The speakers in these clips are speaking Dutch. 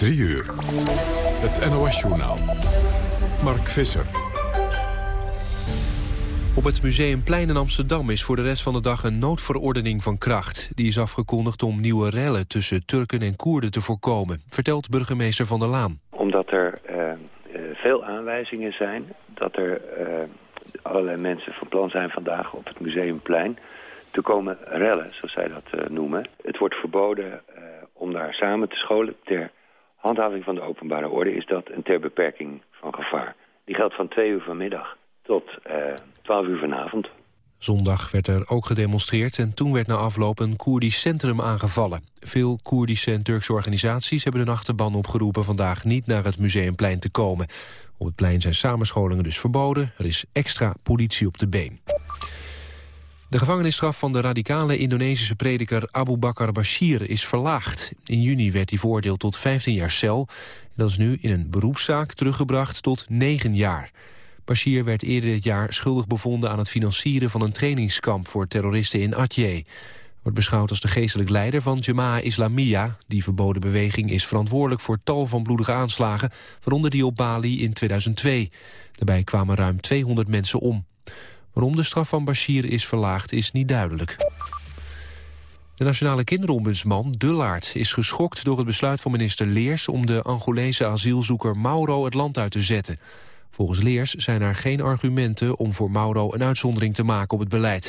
3 uur. Het NOS-journaal. Mark Visser. Op het Museumplein in Amsterdam is voor de rest van de dag een noodverordening van kracht. Die is afgekondigd om nieuwe rellen tussen Turken en Koerden te voorkomen, vertelt burgemeester Van der Laan. Omdat er uh, veel aanwijzingen zijn dat er uh, allerlei mensen van plan zijn vandaag op het Museumplein te komen rellen, zoals zij dat uh, noemen. Het wordt verboden om daar samen te scholen ter handhaving van de openbare orde is dat een ter beperking van gevaar. Die geldt van twee uur vanmiddag tot uh, 12 uur vanavond. Zondag werd er ook gedemonstreerd en toen werd na afloop een Koerdisch centrum aangevallen. Veel Koerdische en Turkse organisaties hebben de achterban opgeroepen vandaag niet naar het Museumplein te komen. Op het plein zijn samenscholingen dus verboden, er is extra politie op de been. De gevangenisstraf van de radicale Indonesische prediker Abu Bakr Bashir is verlaagd. In juni werd hij veroordeeld tot 15 jaar cel. En dat is nu in een beroepszaak teruggebracht tot 9 jaar. Bashir werd eerder dit jaar schuldig bevonden aan het financieren van een trainingskamp voor terroristen in Aceh. Wordt beschouwd als de geestelijk leider van Jemaah Islamiyah. Die verboden beweging is verantwoordelijk voor tal van bloedige aanslagen, waaronder die op Bali in 2002. Daarbij kwamen ruim 200 mensen om. Waarom de straf van Bashir is verlaagd is niet duidelijk. De nationale kinderombudsman Dullaert is geschokt door het besluit van minister Leers... om de Angolese asielzoeker Mauro het land uit te zetten. Volgens Leers zijn er geen argumenten om voor Mauro een uitzondering te maken op het beleid.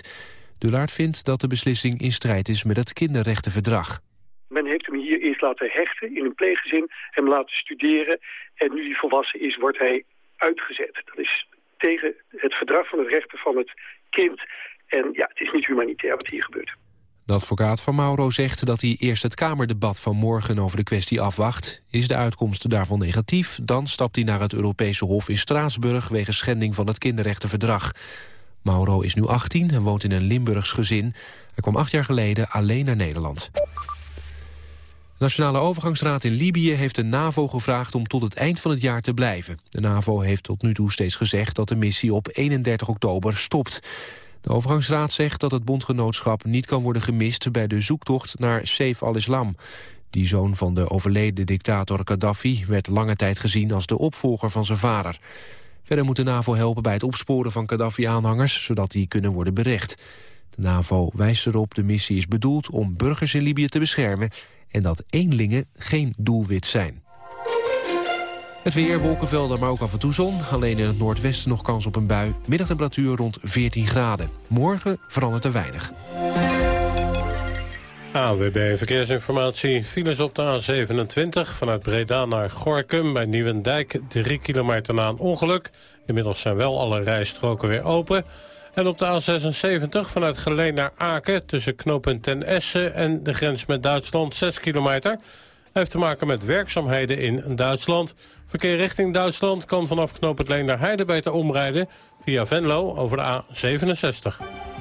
Dullaert vindt dat de beslissing in strijd is met het kinderrechtenverdrag. Men heeft hem hier eerst laten hechten in een pleeggezin, hem laten studeren... en nu hij volwassen is, wordt hij uitgezet. Dat is tegen het verdrag van het rechten van het kind. En ja, het is niet humanitair wat hier gebeurt. De advocaat van Mauro zegt dat hij eerst het Kamerdebat van morgen over de kwestie afwacht. Is de uitkomst daarvan negatief, dan stapt hij naar het Europese Hof in Straatsburg wegens schending van het kinderrechtenverdrag. Mauro is nu 18 en woont in een Limburgs gezin. Hij kwam acht jaar geleden alleen naar Nederland. De Nationale Overgangsraad in Libië heeft de NAVO gevraagd om tot het eind van het jaar te blijven. De NAVO heeft tot nu toe steeds gezegd dat de missie op 31 oktober stopt. De overgangsraad zegt dat het bondgenootschap niet kan worden gemist bij de zoektocht naar Saif al-Islam. Die zoon van de overleden dictator Gaddafi werd lange tijd gezien als de opvolger van zijn vader. Verder moet de NAVO helpen bij het opsporen van Gaddafi-aanhangers, zodat die kunnen worden berecht. De NAVO wijst erop de missie is bedoeld om burgers in Libië te beschermen en dat eenlingen geen doelwit zijn. Het weer, wolkenvelden, maar ook af en toe zon. Alleen in het noordwesten nog kans op een bui. Middagtemperatuur rond 14 graden. Morgen verandert er weinig. AWB Verkeersinformatie. Files op de A27 vanuit Breda naar Gorkum bij Nieuwendijk. 3 kilometer na een ongeluk. Inmiddels zijn wel alle rijstroken weer open. En op de A76 vanuit Geleen naar Aken... tussen knooppunt Ten Essen en de grens met Duitsland 6 kilometer... heeft te maken met werkzaamheden in Duitsland. Verkeer richting Duitsland kan vanaf knooppunt Leen naar Heide beter omrijden... via Venlo over de A67.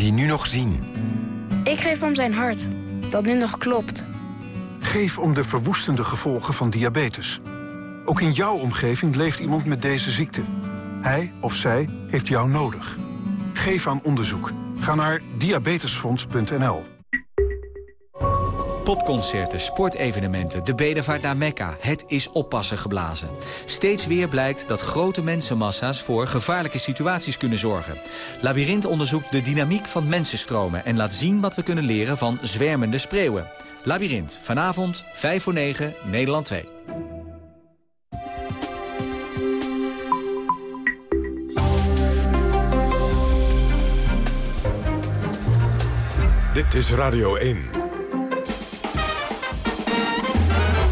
die nu nog zien... Ik geef om zijn hart, dat nu nog klopt. Geef om de verwoestende gevolgen van diabetes. Ook in jouw omgeving leeft iemand met deze ziekte. Hij of zij heeft jou nodig. Geef aan onderzoek. Ga naar diabetesfonds.nl. Popconcerten, sportevenementen, de bedevaart naar Mekka. Het is oppassen geblazen. Steeds weer blijkt dat grote mensenmassa's voor gevaarlijke situaties kunnen zorgen. Labyrinth onderzoekt de dynamiek van mensenstromen... en laat zien wat we kunnen leren van zwermende spreeuwen. Labyrinth, vanavond, 5 voor 9, Nederland 2. Dit is Radio 1.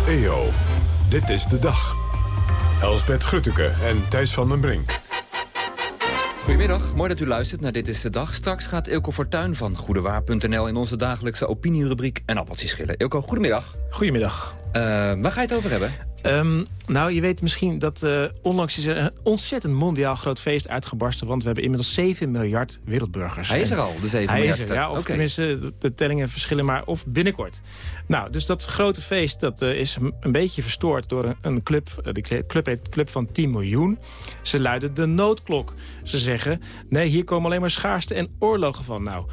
EO, dit is de dag. Elsbet Grutteke en Thijs van den Brink. Goedemiddag, mooi dat u luistert naar Dit is de Dag. Straks gaat Ilko Fortuyn van Goedewaar.nl in onze dagelijkse opinierubriek en appeltjes schillen. Ilko, goedemiddag. Goedemiddag. Uh, waar ga je het over hebben? Um, nou, je weet misschien dat uh, onlangs is er een ontzettend mondiaal groot feest uitgebarsten. Want we hebben inmiddels 7 miljard wereldburgers. Hij is er al, de 7 Hij miljard. Is er, ja, of okay. tenminste, de, de, tellingen verschillen maar. Of binnenkort. Nou, dus dat grote feest dat, uh, is een beetje verstoord door een, een club. De club heet Club van 10 miljoen. Ze luiden de noodklok. Ze zeggen, nee, hier komen alleen maar schaarste en oorlogen van. Nou,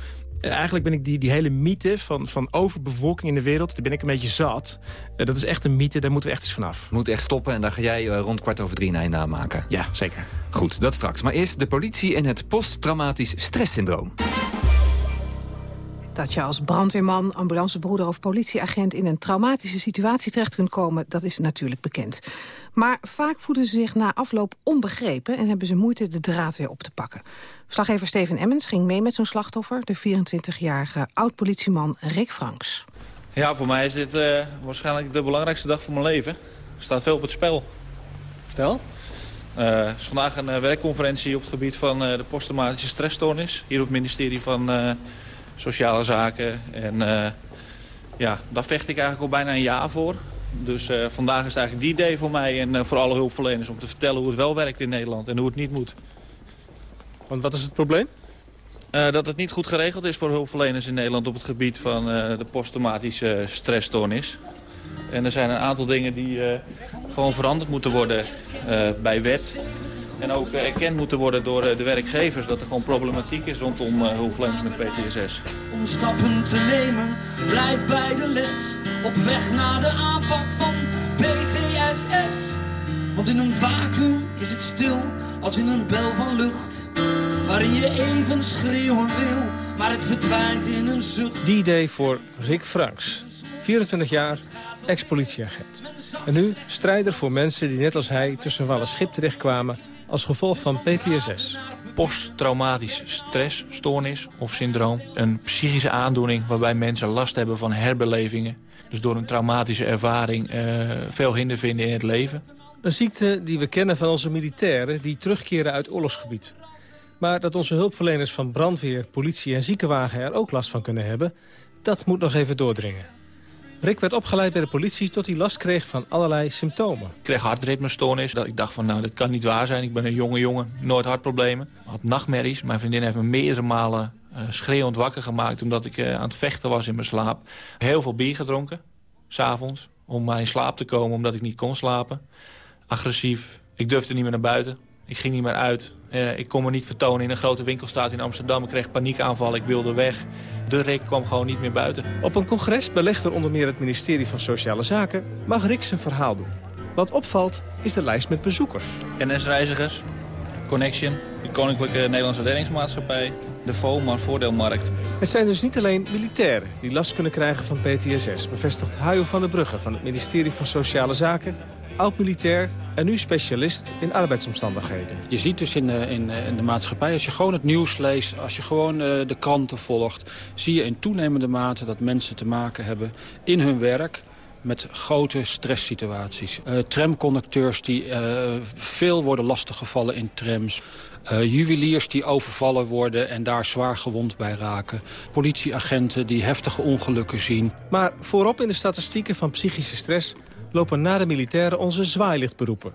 eigenlijk ben ik die, die hele mythe van, van overbevolking in de wereld... daar ben ik een beetje zat. Uh, dat is echt een mythe, daar moeten we echt eens vanaf. Moet echt stoppen en daar ga jij uh, rond kwart over drie een einde aan maken. Ja, zeker. Goed, dat straks. Maar eerst de politie en het posttraumatisch stresssyndroom. Dat je als brandweerman, ambulancebroeder of politieagent... in een traumatische situatie terecht kunt komen, dat is natuurlijk bekend. Maar vaak voelen ze zich na afloop onbegrepen... en hebben ze moeite de draad weer op te pakken. Verslaggever Steven Emmens ging mee met zo'n slachtoffer... de 24-jarige oud-politieman Rick Franks. Ja, voor mij is dit uh, waarschijnlijk de belangrijkste dag van mijn leven. Er staat veel op het spel. Vertel. Uh, er is vandaag een uh, werkconferentie op het gebied van de posttraumatische stressstoornis. Hier op het ministerie van Sociale Zaken. En ja, daar vecht ik eigenlijk al bijna een jaar voor. Dus uh, vandaag is eigenlijk die day voor mij en uh, voor alle hulpverleners... om te vertellen hoe het wel werkt in Nederland en hoe het niet moet. Want wat is het probleem? Uh, dat het niet goed geregeld is voor hulpverleners in Nederland... op het gebied van de posttraumatische stressstoornis. En er zijn een aantal dingen die gewoon veranderd moeten worden bij wet... En ook erkend moeten worden door de werkgevers dat er gewoon problematiek is rondom hulpverleners met PTSS. Om stappen te nemen, blijf bij de les. Op weg naar de aanpak van PTSS. Want in een vacuüm is het stil als in een bel van lucht. Waarin je even schreeuwen wil, maar het verdwijnt in een zucht. Die idee voor Rick Franks, 24 jaar, ex-politieagent. En nu strijder voor mensen die net als hij tussen wal en schip terechtkwamen als gevolg van PTSS. Posttraumatisch stressstoornis of syndroom. Een psychische aandoening waarbij mensen last hebben van herbelevingen. Dus door een traumatische ervaring uh, veel hinder vinden in het leven. Een ziekte die we kennen van onze militairen die terugkeren uit oorlogsgebied. Maar dat onze hulpverleners van brandweer, politie en ziekenwagen er ook last van kunnen hebben... dat moet nog even doordringen. Rick werd opgeleid bij de politie tot hij last kreeg van allerlei symptomen. Ik kreeg hartritmestoornis. Ik dacht van nou, dat kan niet waar zijn. Ik ben een jonge jongen, nooit hartproblemen. Had nachtmerries. Mijn vriendin heeft me meerdere malen uh, schreeuwend wakker gemaakt... omdat ik uh, aan het vechten was in mijn slaap. Heel veel bier gedronken, s'avonds, om maar in slaap te komen... omdat ik niet kon slapen. Agressief. Ik durfde niet meer naar buiten. Ik ging niet meer uit. Uh, ik kon me niet vertonen in een grote winkelstraat in Amsterdam. Ik kreeg paniekaanval, ik wilde weg. De Rick kwam gewoon niet meer buiten. Op een congres belegd door onder meer het ministerie van Sociale Zaken... mag Rick zijn verhaal doen. Wat opvalt is de lijst met bezoekers. NS-reizigers, Connection, de Koninklijke Nederlandse Reddingsmaatschappij... de FOMAR Voordeelmarkt. Het zijn dus niet alleen militairen die last kunnen krijgen van PTSS... bevestigt Hajo van der Brugge van het ministerie van Sociale Zaken oud-militair en nu specialist in arbeidsomstandigheden. Je ziet dus in de, in, in de maatschappij, als je gewoon het nieuws leest... als je gewoon uh, de kranten volgt... zie je in toenemende mate dat mensen te maken hebben in hun werk met grote stresssituaties. Uh, tramconducteurs die uh, veel worden lastiggevallen in trams. Uh, juweliers die overvallen worden en daar zwaar gewond bij raken. Politieagenten die heftige ongelukken zien. Maar voorop in de statistieken van psychische stress lopen na de militairen onze zwaailichtberoepen.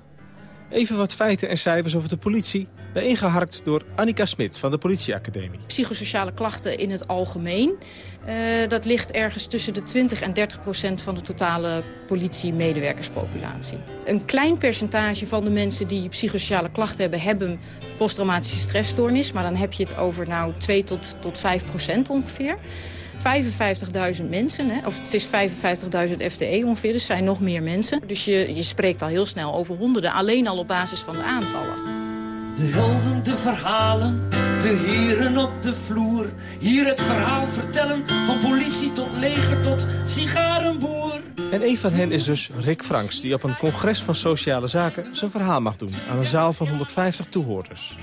Even wat feiten en cijfers over de politie, bijeengeharkt door Annika Smit van de politieacademie. Psychosociale klachten in het algemeen, uh, dat ligt ergens tussen de 20 en 30 procent van de totale politie-medewerkerspopulatie. Een klein percentage van de mensen die psychosociale klachten hebben, hebben posttraumatische stressstoornis. Maar dan heb je het over nou 2 tot, tot 5 procent ongeveer. 55.000 mensen, hè? of het is 55.000 FTE ongeveer, dus zijn nog meer mensen. Dus je, je spreekt al heel snel over honderden, alleen al op basis van de aantallen. De helden, de verhalen, de heren op de vloer. Hier het verhaal vertellen, van politie tot leger tot sigarenboer. En een van hen is dus Rick Franks, die op een congres van sociale zaken zijn verhaal mag doen aan een zaal van 150 toehoorders.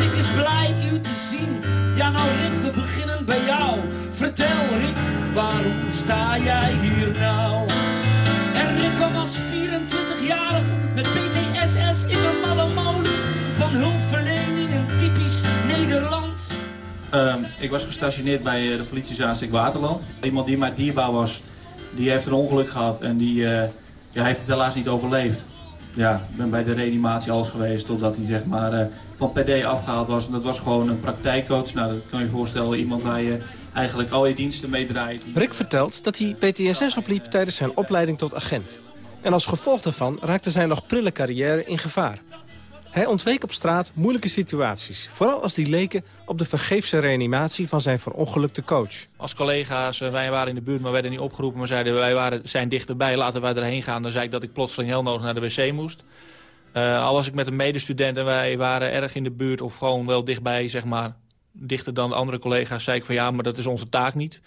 Rick is blij u te zien. Ja nou Rick, we beginnen bij jou. Vertel Rick, waarom sta jij hier nou? En Rick kwam als 24-jarige met PTSS in een malle molen. Van hulpverlening een typisch Ehm, ik was gestationeerd bij de politie Zaanstreek Waterland. Iemand die mij dierbaar was, die heeft een ongeluk gehad en die ja, heeft het helaas niet overleefd. Ja, ik ben bij de reanimatie alles geweest totdat hij zeg maar van PD afgehaald was. En dat was gewoon een praktijkcoach. Nou, dat kan je voorstellen, iemand waar je eigenlijk al je diensten mee draait. Rick vertelt dat hij PTSS opliep tijdens zijn opleiding tot agent. En als gevolg daarvan raakte zijn nog prille carrière in gevaar. Hij ontweek op straat moeilijke situaties. Vooral als die leken op de vergeefse reanimatie van zijn verongelukte coach. Als collega's, eh, wij waren in de buurt, maar werden niet opgeroepen... maar zeiden wij waren, zijn dichterbij, laten wij erheen gaan. Dan zei ik dat ik plotseling heel nodig naar de wc moest. Uh, al was ik met een medestudent en wij waren erg in de buurt... of gewoon wel dichtbij, zeg maar, dichter dan de andere collega's... zei ik van ja, maar dat is onze taak niet.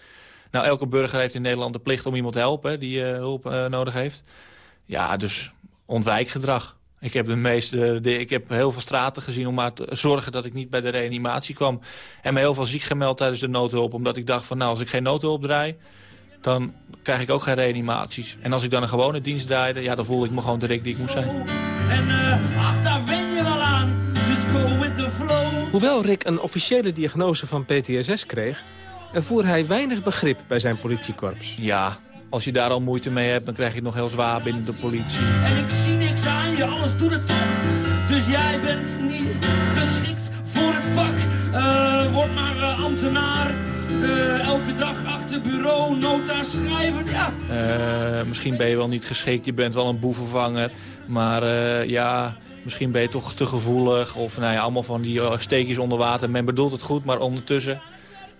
Nou, elke burger heeft in Nederland de plicht om iemand te helpen... die uh, hulp uh, nodig heeft. Ja, dus ontwijkgedrag. Ik heb, de meeste, de, ik heb heel veel straten gezien om maar te zorgen dat ik niet bij de reanimatie kwam. En me heel veel ziek gemeld tijdens de noodhulp. Omdat ik dacht van nou, als ik geen noodhulp draai, dan krijg ik ook geen reanimaties. En als ik dan een gewone dienst draaide, ja, dan voelde ik me gewoon direct die ik moest zijn. En uh, ach, daar wen je wel aan. Just go with the flow. Hoewel Rick een officiële diagnose van PTSS kreeg... ervoer hij weinig begrip bij zijn politiekorps. Ja, als je daar al moeite mee hebt, dan krijg je het nog heel zwaar binnen de politie. En ik zie niks aan je, alles doet het toch. Dus jij bent niet geschikt voor het vak. Uh, word maar uh, ambtenaar. Uh, elke dag achter bureau, nota schrijven, ja. misschien ben je wel niet geschikt, je bent wel een boevenvanger. Maar ja, misschien ben je toch te gevoelig. Of nou ja, allemaal van die steekjes onder water. Men bedoelt het goed, maar ondertussen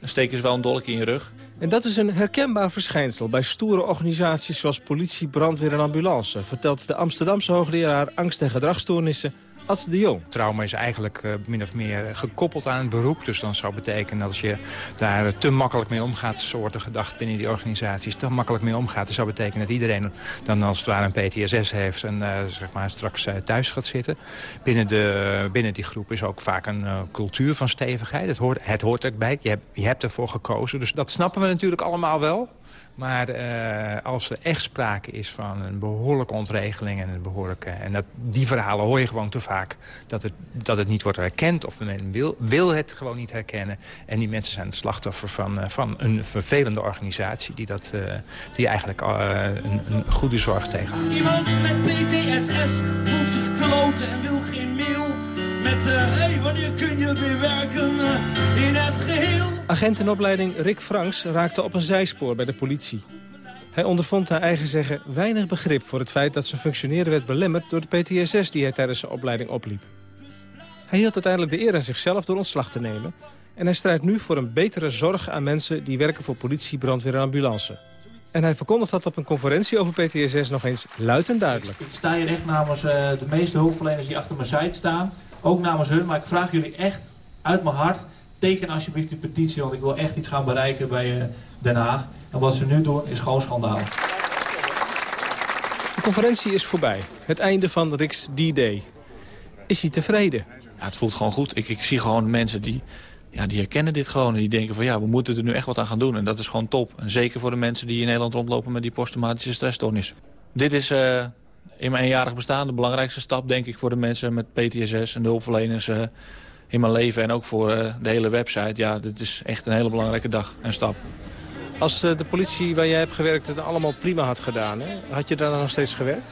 steken ze wel een dolk in je rug. En dat is een herkenbaar verschijnsel bij stoere organisaties zoals politie, brandweer en ambulance, vertelt de Amsterdamse hoogleraar angst- en gedragsstoornissen Ad de Jong. Trauma is eigenlijk uh, min of meer gekoppeld aan het beroep. Dus dan zou betekenen dat als je daar te makkelijk mee omgaat... zo wordt er gedacht binnen die organisaties, te makkelijk mee omgaat... dat zou betekenen dat iedereen dan als het ware een PTSS heeft... en uh, zeg maar straks uh, thuis gaat zitten. Binnen, de, binnen die groep is ook vaak een cultuur van stevigheid. Het hoort, het hoort erbij. Je hebt, je hebt ervoor gekozen. Dus dat snappen we natuurlijk allemaal wel. Maar uh, als er echt sprake is van een behoorlijke ontregeling... en, een behoorlijke, en dat, die verhalen hoor je gewoon te vaak... dat het, dat het niet wordt herkend of men wil, wil het gewoon niet herkennen. En die mensen zijn het slachtoffer van, uh, van een vervelende organisatie... die, dat, uh, die eigenlijk een, een, goede zorg tegen. Iemand met PTSS voelt zich kloten en wil geen mail met uh, hey, wanneer kun je weer werken uh, in het geheel? Agent in opleiding Rick Franks raakte op een zijspoor bij de politie. Hij ondervond naar eigen zeggen weinig begrip voor het feit dat zijn functioneren werd belemmerd door de PTSS die hij tijdens zijn opleiding opliep. Hij hield uiteindelijk de eer aan zichzelf door ontslag te nemen en hij strijdt nu voor een betere zorg aan mensen die werken voor politie, brandweer en ambulance. En hij verkondigt dat op een conferentie over PTSS nog eens luid en duidelijk. Ik sta hier echt namens uh, de meeste hulpverleners die achter mijn site staan. Ook namens hun, maar ik vraag jullie echt uit mijn hart... teken alsjeblieft die petitie, want ik wil echt iets gaan bereiken bij uh, Den Haag. En wat ze nu doen is gewoon schandaal. De conferentie is voorbij. Het einde van Rick's D-Day. Is hij tevreden? Ja, het voelt gewoon goed. Ik, ik zie gewoon mensen die, ja, die herkennen dit gewoon. En die denken van ja, we moeten er nu echt wat aan gaan doen. En dat is gewoon top. En zeker voor de mensen die in Nederland rondlopen met die posttraumatische stressstoornis. Dit is... Uh, in mijn eenjarig bestaan de belangrijkste stap, denk ik, voor de mensen met PTSS en de hulpverleners uh, in mijn leven. En ook voor uh, de hele website. Ja, dit is echt een hele belangrijke dag en stap. Als uh, de politie waar jij hebt gewerkt het allemaal prima had gedaan, hè? had je daar dan nog steeds gewerkt?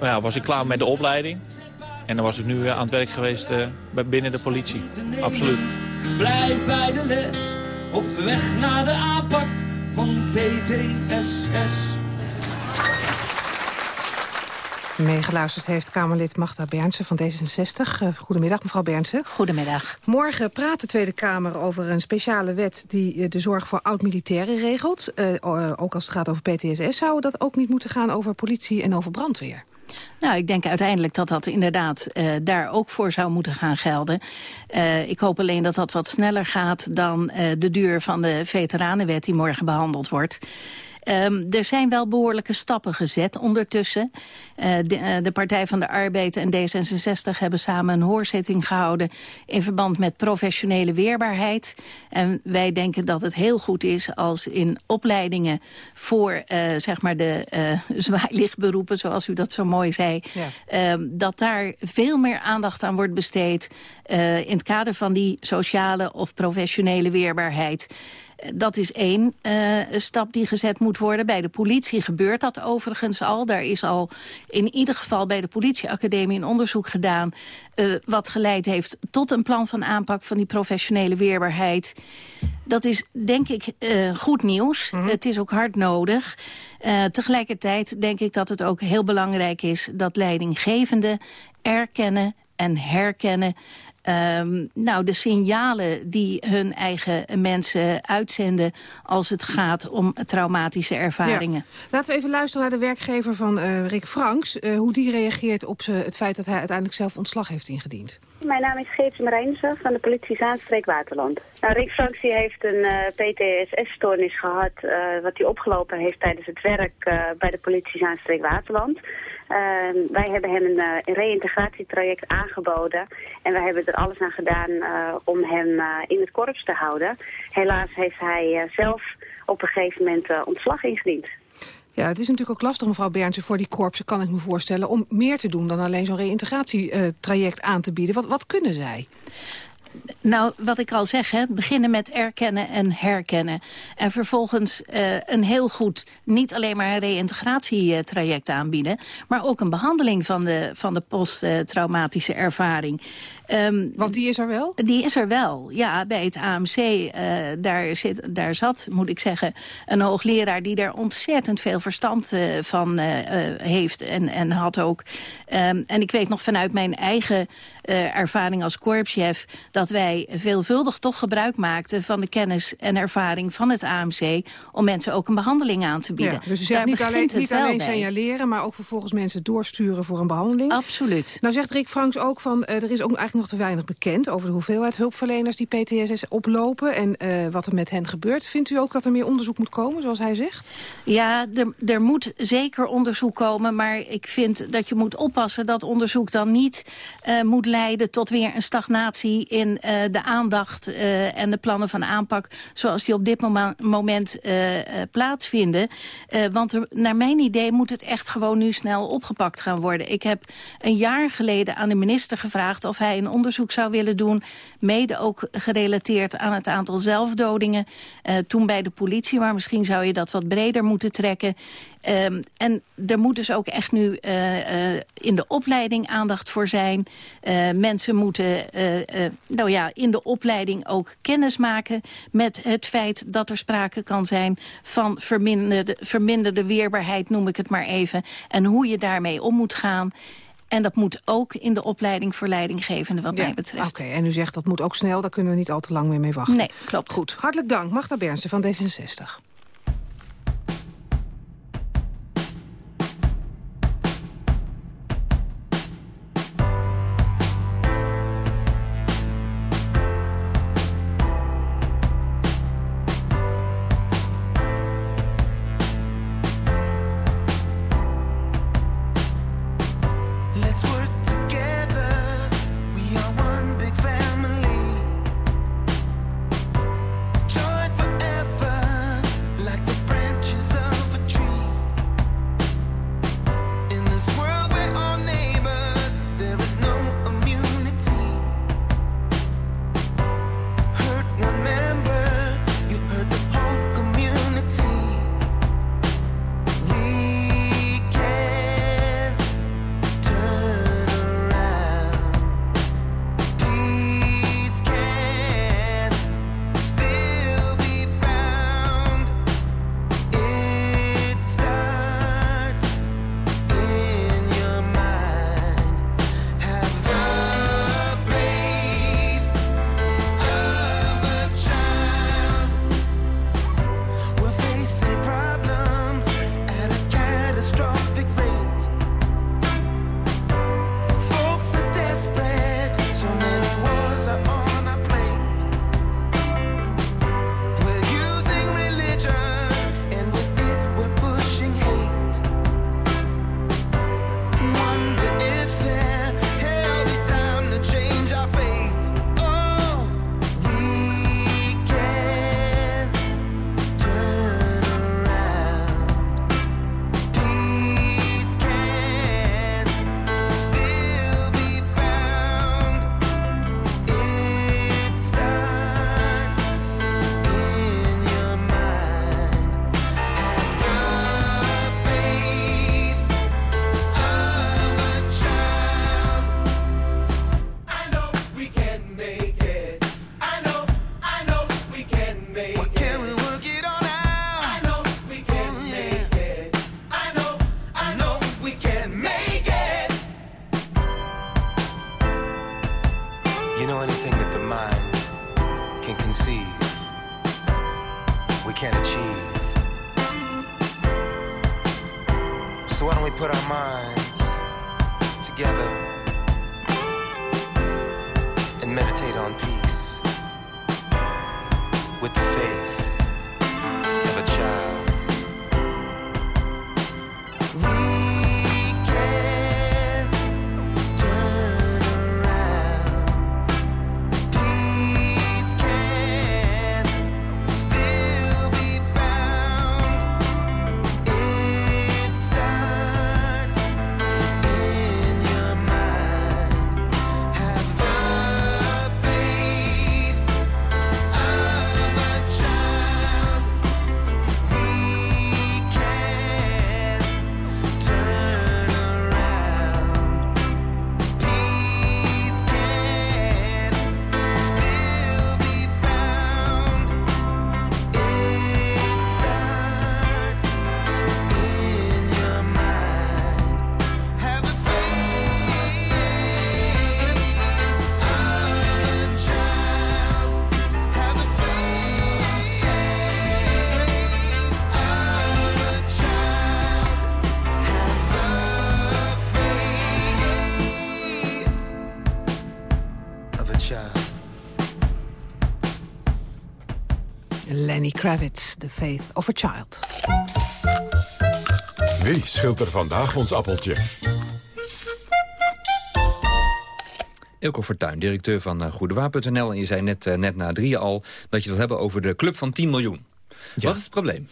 Ja, was ik klaar met de opleiding. En dan was ik nu aan het werk geweest binnen de politie. Absoluut. Blijf bij de les, op weg naar de aanpak van PTSS. Meegeluisterd heeft Kamerlid Magda Bernsen van D66. Uh, goedemiddag, mevrouw Bernsen. Goedemiddag. Morgen praat de Tweede Kamer over een speciale wet... die uh, de zorg voor oud-militairen regelt. Uh, ook als het gaat over PTSS zou dat ook niet moeten gaan over politie en over brandweer. Nou, ik denk uiteindelijk dat dat inderdaad uh, daar ook voor zou moeten gaan gelden. Uh, ik hoop alleen dat dat wat sneller gaat dan uh, de duur van de veteranenwet die morgen behandeld wordt. Ehm, er zijn wel behoorlijke stappen gezet ondertussen. Uh, de, uh, de, Partij van de Arbeid en D66 hebben samen een hoorzitting gehouden... in verband met professionele weerbaarheid. En wij denken dat het heel goed is als in opleidingen... voor uh, zeg maar de zwaailichtberoepen, zoals u dat zo mooi zei... Ja. Ehm, dat daar veel meer aandacht aan wordt besteed... in het kader van die sociale of professionele weerbaarheid... Dat is één uh, stap die gezet moet worden. Bij de politie gebeurt dat overigens al. Daar is al in ieder geval bij de politieacademie een onderzoek gedaan... Uh, wat geleid heeft tot een plan van aanpak van die professionele weerbaarheid. Dat is denk ik uh, goed nieuws. Mm -hmm. Het is ook hard nodig. tegelijkertijd denk ik dat het ook heel belangrijk is... dat leidinggevenden erkennen en herkennen Um, nou, de signalen die hun eigen mensen uitzenden... als het gaat om traumatische ervaringen. Ja. Laten we even luisteren naar de werkgever van uh, Rick Franks... Uh, hoe die reageert op het feit dat hij uiteindelijk zelf ontslag heeft ingediend. Mijn naam is Geertje Marijnse van de politie Zaanstreek Waterland. Nou, Rick heeft een uh, PTSS-stoornis gehad... wat hij opgelopen heeft tijdens het werk bij de politie Zaanstreek Waterland... Uh, wij hebben hem een, reïntegratietraject aangeboden. En wij hebben er alles aan gedaan om hem in het korps te houden. Helaas heeft hij zelf op een gegeven moment ontslag ingediend. Ja, het is natuurlijk ook lastig, mevrouw Berndsen, voor die korpsen, kan ik me voorstellen... om meer te doen dan alleen zo'n reïntegratietraject aan te bieden. Wat, wat kunnen zij? Nou, wat ik al zeg, hè, beginnen met erkennen en herkennen. En vervolgens uh, een heel goed, niet alleen maar een reïntegratietraject aanbieden... maar ook een behandeling van de, van de posttraumatische ervaring. Um, Want die is er wel? Die is er wel, ja. Bij het AMC, uh, daar, zit, daar zat, moet ik zeggen, een hoogleraar... die daar ontzettend veel verstand uh, van uh, heeft en, en had ook. Um, en ik weet nog vanuit mijn eigen ervaring als korpschef... dat wij veelvuldig toch gebruik maakten van de kennis en ervaring van het AMC... om mensen ook een behandeling aan te bieden. Ja, dus u zegt niet alleen, niet alleen signaleren, maar ook vervolgens mensen doorsturen voor een behandeling? Absoluut. Nou zegt Rick Franks ook van, er is ook eigenlijk nog te weinig bekend over de hoeveelheid hulpverleners die PTSS oplopen en uh, wat er met hen gebeurt. Vindt u ook dat er meer onderzoek moet komen, zoals hij zegt? Ja, er, er moet zeker onderzoek komen, maar ik vind dat je moet oppassen dat onderzoek dan niet uh, moet leiden tot weer een stagnatie in uh, de aandacht en de plannen van aanpak zoals die op dit moment, moment plaatsvinden. want naar mijn idee moet het echt gewoon nu snel opgepakt gaan worden. Ik heb een jaar geleden aan de minister gevraagd of hij een onderzoek zou willen doen. Mede ook gerelateerd aan het aantal zelfdodingen. Toen bij de politie, maar misschien zou je dat wat breder moeten trekken. Um, en er moet dus ook echt nu uh, uh, in de opleiding aandacht voor zijn. Uh, mensen moeten nou ja, in de opleiding ook kennis maken met het feit dat er sprake kan zijn van verminderde, verminderde weerbaarheid, noem ik het maar even. En hoe je daarmee om moet gaan. En dat moet ook in de opleiding voor leidinggevende wat ja, mij betreft. Oké, okay, en u zegt dat moet ook snel, daar kunnen we niet al te lang meer mee wachten. Nee, klopt. Goed, hartelijk dank. Magda Bernsen van D66. With the faith Kravitz, The Faith of a Child. Wie schilt er vandaag ons appeltje? Ilko Fortuyn, directeur van uh, Goedewaar.nl. En je zei net, eh, net na drieën al dat je het wil hebben over de club van 10 miljoen. Wat is het probleem?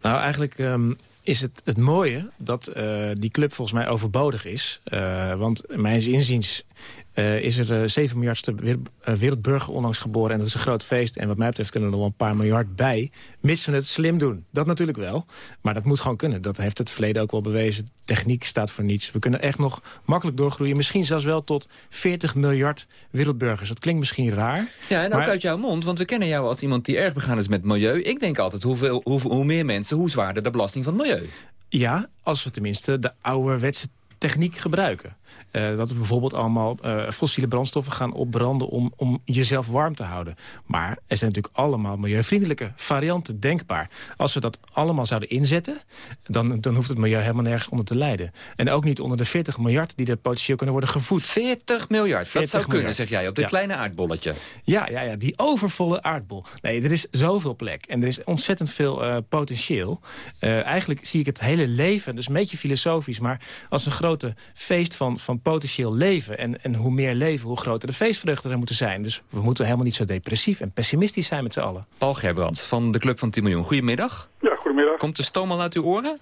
Nou, eigenlijk ehm, is het het mooie dat eh, die club volgens mij overbodig is. Eh, want mijns inziens eh, is er eh 7 miljardste eh, wereldburger onlangs geboren. En dat is een groot feest. En wat mij betreft kunnen er nog wel een paar miljard bij. Mits we het slim doen. Dat natuurlijk wel. Maar dat moet gewoon kunnen. Dat heeft het verleden ook wel bewezen. Techniek staat voor niets. We kunnen echt nog makkelijk doorgroeien. Misschien zelfs wel tot 40 miljard wereldburgers. Dat klinkt misschien raar. Ja, en ook uit jouw mond, want we kennen jou als iemand die erg begaan is met milieu. Ik denk altijd, hoeveel, hoe, hoe meer mensen, hoe zwaarder de belasting van het milieu. Ja, als we tenminste de ouderwetse techniek gebruiken. Eh, dat we bijvoorbeeld allemaal eh, fossiele brandstoffen gaan opbranden... Om, om jezelf warm te houden. Maar er zijn natuurlijk allemaal milieuvriendelijke varianten denkbaar. Als we dat allemaal zouden inzetten... dan, dan hoeft het milieu helemaal nergens onder te lijden. En ook niet onder de 40 miljard die er potentieel kunnen worden gevoed. 40 miljard, dat 40 zou kunnen, zeg jij, op dit Ja. kleine aardbolletje. Ja, ja, ja, die overvolle aardbol. Nee, er is zoveel plek en er is ontzettend veel eh, potentieel. Eigenlijk zie ik het hele leven, dus een beetje filosofisch... maar als een grote feest van, van potentieel leven. En, en hoe meer leven, hoe groter de feestvreugde er moeten zijn. Dus we moeten helemaal niet zo depressief en pessimistisch zijn met z'n allen. Paul Gerbrands van de Club van 10 miljoen. Goedemiddag. Ja, goedemiddag. Komt de stoom al uit uw oren?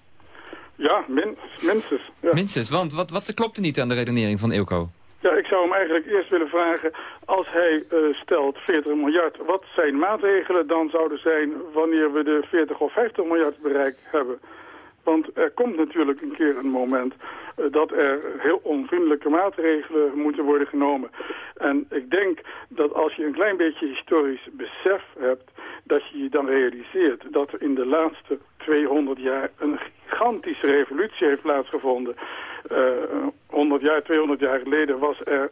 Ja, min, minstens. Ja. Minstens, want wat, wat klopt er niet aan de redenering van Ilko? ja, ik zou hem eigenlijk eerst willen vragen... als hij eh, stelt 40 miljard, wat zijn maatregelen dan zouden zijn... wanneer we de 40 of 50 miljard bereikt hebben? Want er komt natuurlijk een keer een moment eh, dat er heel onvriendelijke maatregelen moeten worden genomen. En ik denk dat als je een klein beetje historisch besef hebt, dat je je dan realiseert dat er in de laatste 200 jaar een gigantische revolutie heeft plaatsgevonden. Eh 100 jaar, 200 jaar geleden was er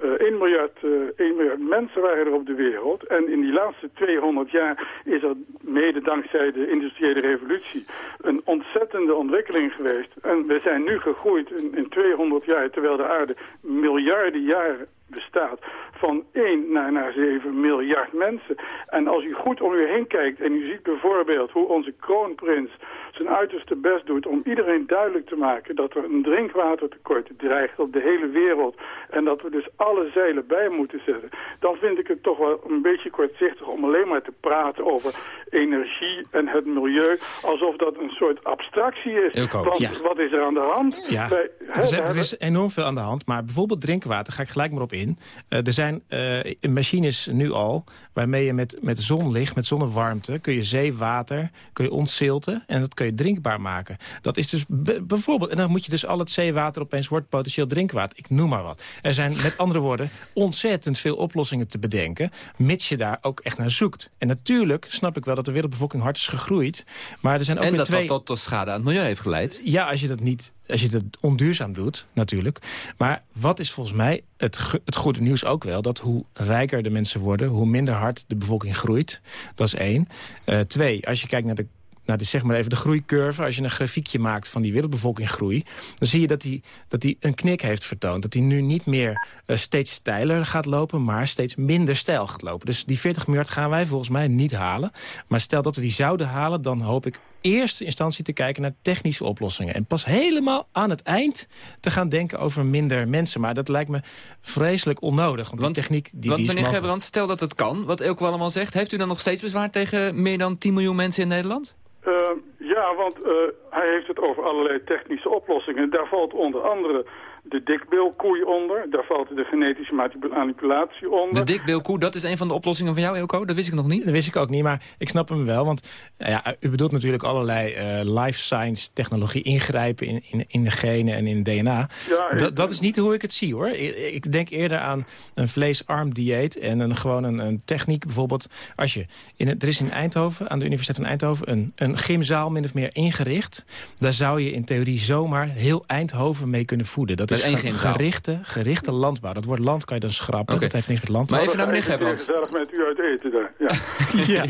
eh 1, miljard, eh 1 miljard mensen waren er op de wereld. En in die laatste 200 jaar is er mede dankzij de industriële revolutie een ontzettende ontwikkeling geweest. En we zijn nu gegroeid in, in 200 jaar, terwijl de aarde miljarden jaren bestaat, van 1 naar, naar 7 miljard mensen. En als u goed om u heen kijkt en u ziet bijvoorbeeld hoe onze kroonprins zijn uiterste best doet om iedereen duidelijk te maken dat er een drinkwatertekort dreigt op de hele wereld en dat we dus alle zeilen bij moeten zetten, dan vind ik het toch wel een beetje kortzichtig om alleen maar te praten over energie en het milieu, alsof dat een soort abstractie is. Ilko, Want ja. wat is er aan de hand? Ja, er, is, er is enorm veel aan de hand. Maar bijvoorbeeld drinkwater, ga ik gelijk maar op in. Eh, er zijn eh, machines nu al waarmee je met, met zonlicht, met zonnewarmte... kun je zeewater kun je ontzilten en dat kun je drinkbaar maken. Dat is dus bijvoorbeeld... En dan moet je dus al het zeewater opeens wordt potentieel drinkwater. Ik noem maar wat. Er zijn met andere woorden ontzettend veel oplossingen te bedenken... mits je daar ook echt naar zoekt. En natuurlijk snap ik wel dat de wereldbevolking hard is gegroeid. Maar er zijn ook En weer dat twee... dat tot, tot schade aan het milieu heeft geleid. Ja, als je dat niet, als je dat onduurzaam doet, natuurlijk. Maar wat is volgens mij het, het goede nieuws ook wel? Dat hoe rijker de mensen worden, hoe minder hard de bevolking groeit. Dat is één. Eh, twee, als je kijkt naar de naar de, zeg maar even de groeicurve... als je een grafiekje maakt van die wereldbevolking groei... dan zie je dat die, dat een knik heeft vertoond. Dat die nu niet meer uh, steeds steiler gaat lopen... maar steeds minder stijl gaat lopen. Dus die 40 miljard gaan wij volgens mij niet halen. Maar stel dat we die zouden halen... dan hoop ik eerste instantie te kijken naar technische oplossingen. En pas helemaal aan het eind te gaan denken over minder mensen. Maar dat lijkt me vreselijk onnodig. Want, want die techniek... Die, want die meneer Gebrand, stel dat het kan, wat Elko allemaal zegt... heeft u dan nog steeds bezwaar tegen meer dan 10 miljoen mensen in Nederland? Uh, ja, want uh, hij heeft het over allerlei technische oplossingen. Daar valt onder andere de dikbeelkoei onder. Daar valt de genetische manipulatie onder. De dikbeelkoe, dat is een van de oplossingen van jou, Elko? Dat wist ik nog niet. Dat wist ik ook niet, maar ik snap hem wel. Want ja, u bedoelt natuurlijk allerlei uh, life science technologie ingrijpen in, in, in de genen en in DNA. Ja, dat is niet hoe ik het zie, hoor. Ik, ik, denk eerder aan een vleesarm dieet en een, gewoon een, een techniek. Bijvoorbeeld, als je in het, er is in Eindhoven, aan de Universiteit van Eindhoven, een, een gymzaal min of meer ingericht. Daar zou je in theorie zomaar heel Eindhoven mee kunnen voeden. Dat is gerichte, gerichte landbouw. Dat woord land kan je dan schrappen. Okay. Dat heeft niks met land Maar even naar meneer Gebrand. gezellig met u uit eten daar. Ja. ja,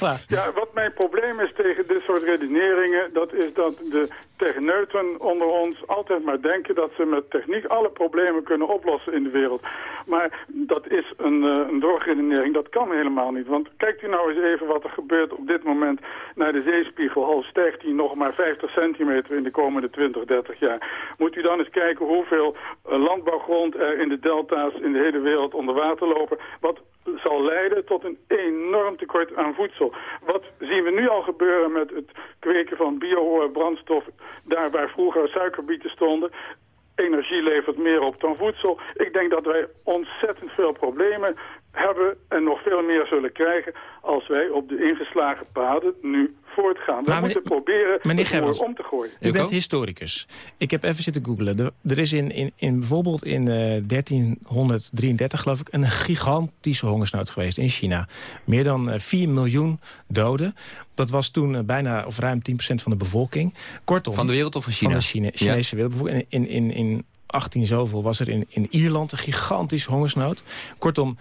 maar, ja, wat mijn probleem is tegen dit soort redeneringen... dat is dat de techneuten onder ons altijd maar denken... dat ze met techniek alle problemen kunnen oplossen in de wereld. Maar dat is een, uh, een doorredenering. Dat kan helemaal niet. Want kijkt u nou eens even wat er gebeurt op dit moment... naar de zeespiegel. Al stijgt die nog maar 50 centimeter in de komende 20, 30 jaar. Moet u dan eens kijken hoeveel uh, landbouwgrond er in de delta's in de hele wereld onder water lopen. Wat zal leiden tot een enorm tekort aan voedsel. Wat zien we nu al gebeuren met het kweken van biobrandstof... daar waar vroeger suikerbieten stonden energie levert meer op dan voedsel. Ik denk dat wij ontzettend veel problemen hebben en nog veel meer zullen krijgen als wij op de ingeslagen paden nu voortgaan. We moeten proberen meneer om te gooien. U bent historicus. Ik heb even zitten googlen. Er is in, in, in bijvoorbeeld in uh, 1333 geloof ik een gigantische hongersnood geweest in China. Meer dan uh, 4 miljoen doden. Dat was toen uh, bijna of ruim 10% van de bevolking. Kortom. Van de wereld of van China? Van de Chine, Chinese ja. wereldbevolking. In, in, in 18 zoveel was er in, in Ierland een gigantische hongersnood. Kortom,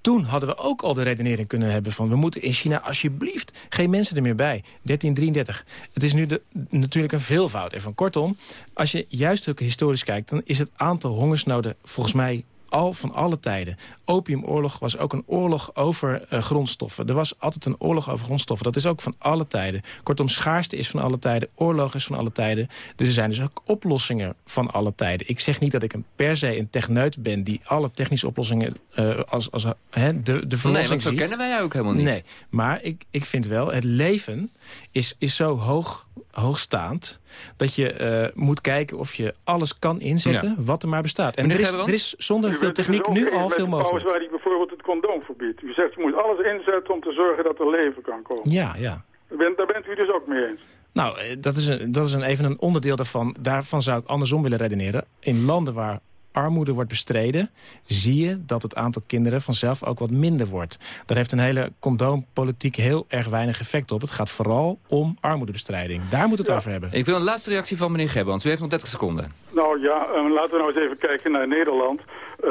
toen hadden we ook al de redenering kunnen hebben van... we moeten in China alsjeblieft geen mensen er meer bij. 1333. Het is nu natuurlijk een veelvoud ervan. Kortom, als je juist ook historisch kijkt... dan is het aantal hongersnoden volgens mij al van alle tijden. Opiumoorlog was ook een oorlog over uh, grondstoffen. Er was altijd een oorlog over grondstoffen. Dat is ook van alle tijden. Kortom, schaarste is van alle tijden. Oorlog is van alle tijden. Dus er zijn dus ook oplossingen van alle tijden. Ik zeg niet dat ik een per se een techneut ben... die alle technische oplossingen uh, als, als hè, de, de verlossing Nee, want zo ziet. kennen wij ook helemaal niet. Nee, maar ik, ik vind wel, het leven is, is zo hoog hoogstaand... dat je uh, moet kijken of je alles kan inzetten ja. wat er maar bestaat. En er is, er is, zonder veel techniek dus nu al veel mogelijk. Waar hij bijvoorbeeld het condoom verbiedt. U zegt, je moet alles inzetten om te zorgen dat er leven kan komen. Ja, ja. Ben, daar bent u dus ook mee eens. Nou, dat is, een, dat is een, even een onderdeel daarvan. Daarvan zou ik andersom willen redeneren. In landen waar armoede wordt bestreden... zie je dat het aantal kinderen vanzelf ook wat minder wordt. Daar heeft een hele condoompolitiek heel erg weinig effect op. Het gaat vooral om armoedebestrijding. Daar moet het ja. over hebben. Ik wil een laatste reactie van meneer Gebbans. U heeft nog 30 seconden. Nou ja, uh, laten we nou eens even kijken naar Nederland. Uh,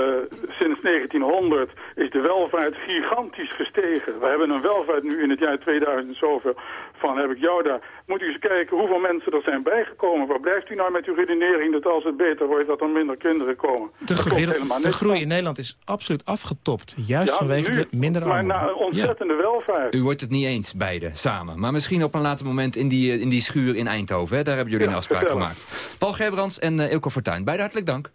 sinds 1900 is de welvaart gigantisch gestegen. We hebben een welvaart nu in het jaar 2000 zoveel van heb ik jou daar. Moet u eens kijken hoeveel mensen er zijn bijgekomen. Waar blijft u nou met uw redenering dat als het beter wordt dat er minder kinderen komen? De, de groei in Nederland is absoluut afgetopt. Juist ja, vanwege nu, de minder armoede. Maar na een ontzettende ja. welvaart. U wordt het niet eens beide samen. Maar misschien op een later moment in die, in die schuur in Eindhoven. Hè? Daar hebben jullie ja, een afspraak gemaakt. Paul Gerbrands en uh, Ilko Fortuyn. Beide hartelijk dank.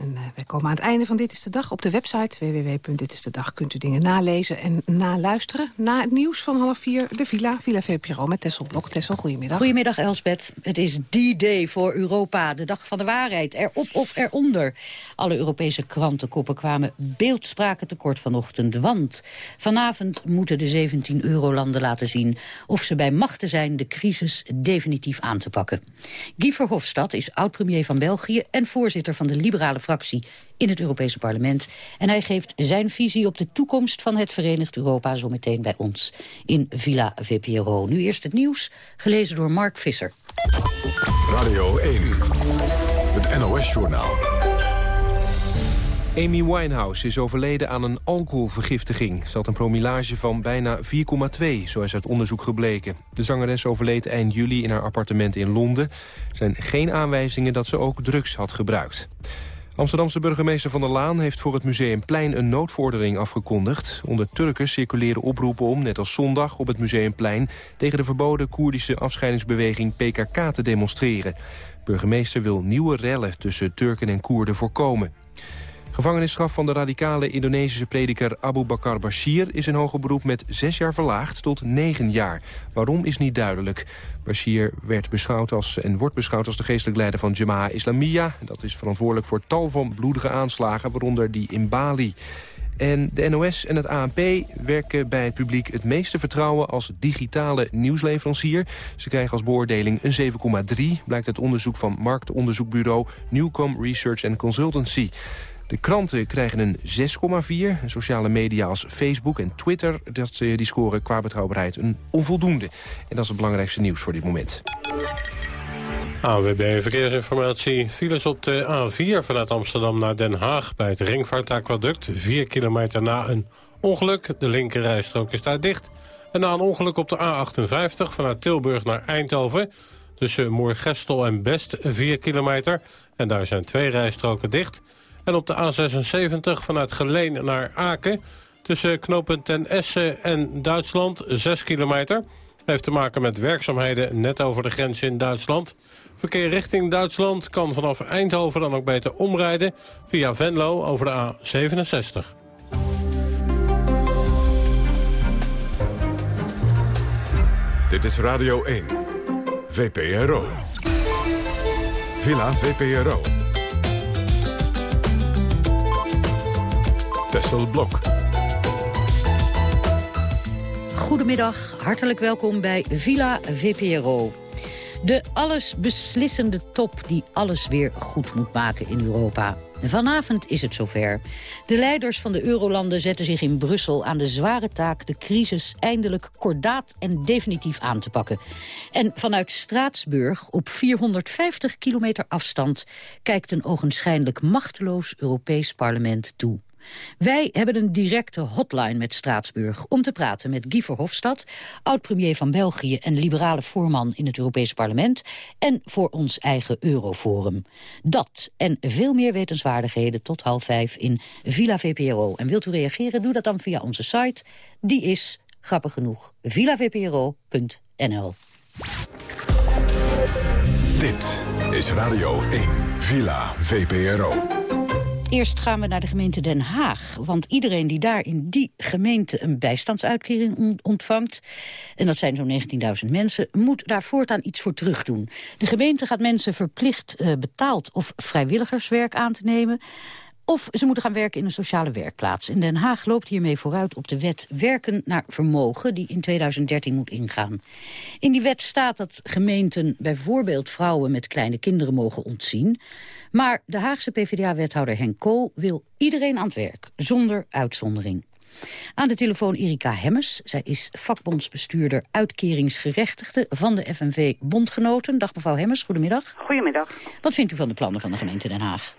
En uh, wij komen aan het einde van Dit is de Dag. Op de website www.ditisdedag kunt u dingen nalezen en naluisteren. Na het nieuws van half vier, de Villa, Villa VPRO met Tessel Blok. Tessel, goedemiddag. Goedemiddag Elsbeth. Het is D-Day voor Europa, de dag van de waarheid. Erop of eronder. Alle Europese krantenkoppen kwamen beeldspraken tekort vanochtend. Want vanavond moeten de 17 eurolanden laten zien... of ze bij machten zijn de crisis definitief aan te pakken. Guy Verhofstadt is oud-premier van België... en voorzitter van de liberale fractie in het Europese parlement. En hij geeft zijn visie op de toekomst van het Verenigd Europa... zometeen bij ons in Villa VPRO. Nu eerst het nieuws, gelezen door Mark Visser. Radio 1, het NOS-journaal. Amy Winehouse is overleden aan een alcoholvergiftiging. Ze had een promillage van bijna 4,2, zo is uit onderzoek gebleken. De zangeres overleed eind juli in haar appartement in Londen. Er zijn geen aanwijzingen dat ze ook drugs had gebruikt. Amsterdamse burgemeester Van der Laan heeft voor het Museumplein een noodvordering afgekondigd. Onder Turken circuleren oproepen om, net als zondag op het Museumplein... tegen de verboden Koerdische afscheidingsbeweging PKK te demonstreren. burgemeester wil nieuwe rellen tussen Turken en Koerden voorkomen. Gevangenisstraf van de radicale Indonesische prediker Abu Bakar Bashir... is in hoger beroep met zes jaar verlaagd tot negen jaar. Waarom is niet duidelijk. Bashir werd beschouwd als, en wordt beschouwd als de geestelijk leider van Jama'a Islamiyah. Dat is verantwoordelijk voor tal van bloedige aanslagen, waaronder die in Bali. En de NOS en het ANP werken bij het publiek het meeste vertrouwen als digitale nieuwsleverancier. Ze krijgen als beoordeling een 7,3, blijkt uit onderzoek van marktonderzoekbureau Newcom Research and Consultancy. De kranten krijgen een 6,4. Sociale media als Facebook en Twitter dat, die scoren qua betrouwbaarheid een onvoldoende. En dat is het belangrijkste nieuws voor dit moment. AWB Verkeersinformatie. Files op de A4 vanuit Amsterdam naar Den Haag... bij het Ringvaartaquaduct. 4 kilometer na een ongeluk. De linkerrijstrook is daar dicht. En na een ongeluk op de A58 vanuit Tilburg naar Eindhoven... tussen Moergestel en Best 4 kilometer. En daar zijn twee rijstroken dicht... En op de A76 vanuit Geleen naar Aken... tussen knooppunt Ten Essen en Duitsland, 6 kilometer. Heeft te maken met werkzaamheden net over de grens in Duitsland. Verkeer richting Duitsland kan vanaf Eindhoven dan ook beter omrijden... via Venlo over de A67. Dit is Radio 1. VPRO. Villa VPRO. Tessel. Goedemiddag, hartelijk welkom bij Villa VPRO. De allesbeslissende top die alles weer goed moet maken in Europa. Vanavond is het zover. De leiders van de eurolanden zetten zich in Brussel aan de zware taak... de crisis eindelijk kordaat en definitief aan te pakken. En vanuit Straatsburg, op 450 kilometer afstand... kijkt een ogenschijnlijk machteloos Europees parlement toe. Wij hebben een directe hotline met Straatsburg om te praten met Guy Verhofstadt, oud-premier van België en liberale voorman in het Europese parlement, en voor ons eigen Euroforum. Dat en veel meer wetenswaardigheden tot half vijf in Villa VPRO. En wilt u reageren, doe dat dan via onze site. Die is, grappig genoeg, villavpro.nl. Dit is Radio 1, Villa VPRO. Eerst gaan we naar de gemeente Den Haag. Want iedereen die daar in die gemeente een bijstandsuitkering ontvangt... en dat zijn zo'n 19.000 mensen, moet daar voortaan iets voor terug doen. De gemeente gaat mensen verplicht uh, betaald of vrijwilligerswerk aan te nemen... Of ze moeten gaan werken in een sociale werkplaats. In Den Haag loopt hiermee vooruit op de wet Werken naar Vermogen... die in 2013 moet ingaan. In die wet staat dat gemeenten bijvoorbeeld vrouwen met kleine kinderen mogen ontzien. Maar de Haagse PvdA-wethouder Henk Kool wil iedereen aan het werk, zonder uitzondering. Aan de telefoon Erika Hemmers. Zij is vakbondsbestuurder uitkeringsgerechtigde van de FNV Bondgenoten. Dag mevrouw Hemmers, goedemiddag. Goedemiddag. Wat vindt u van de plannen van de gemeente Den Haag?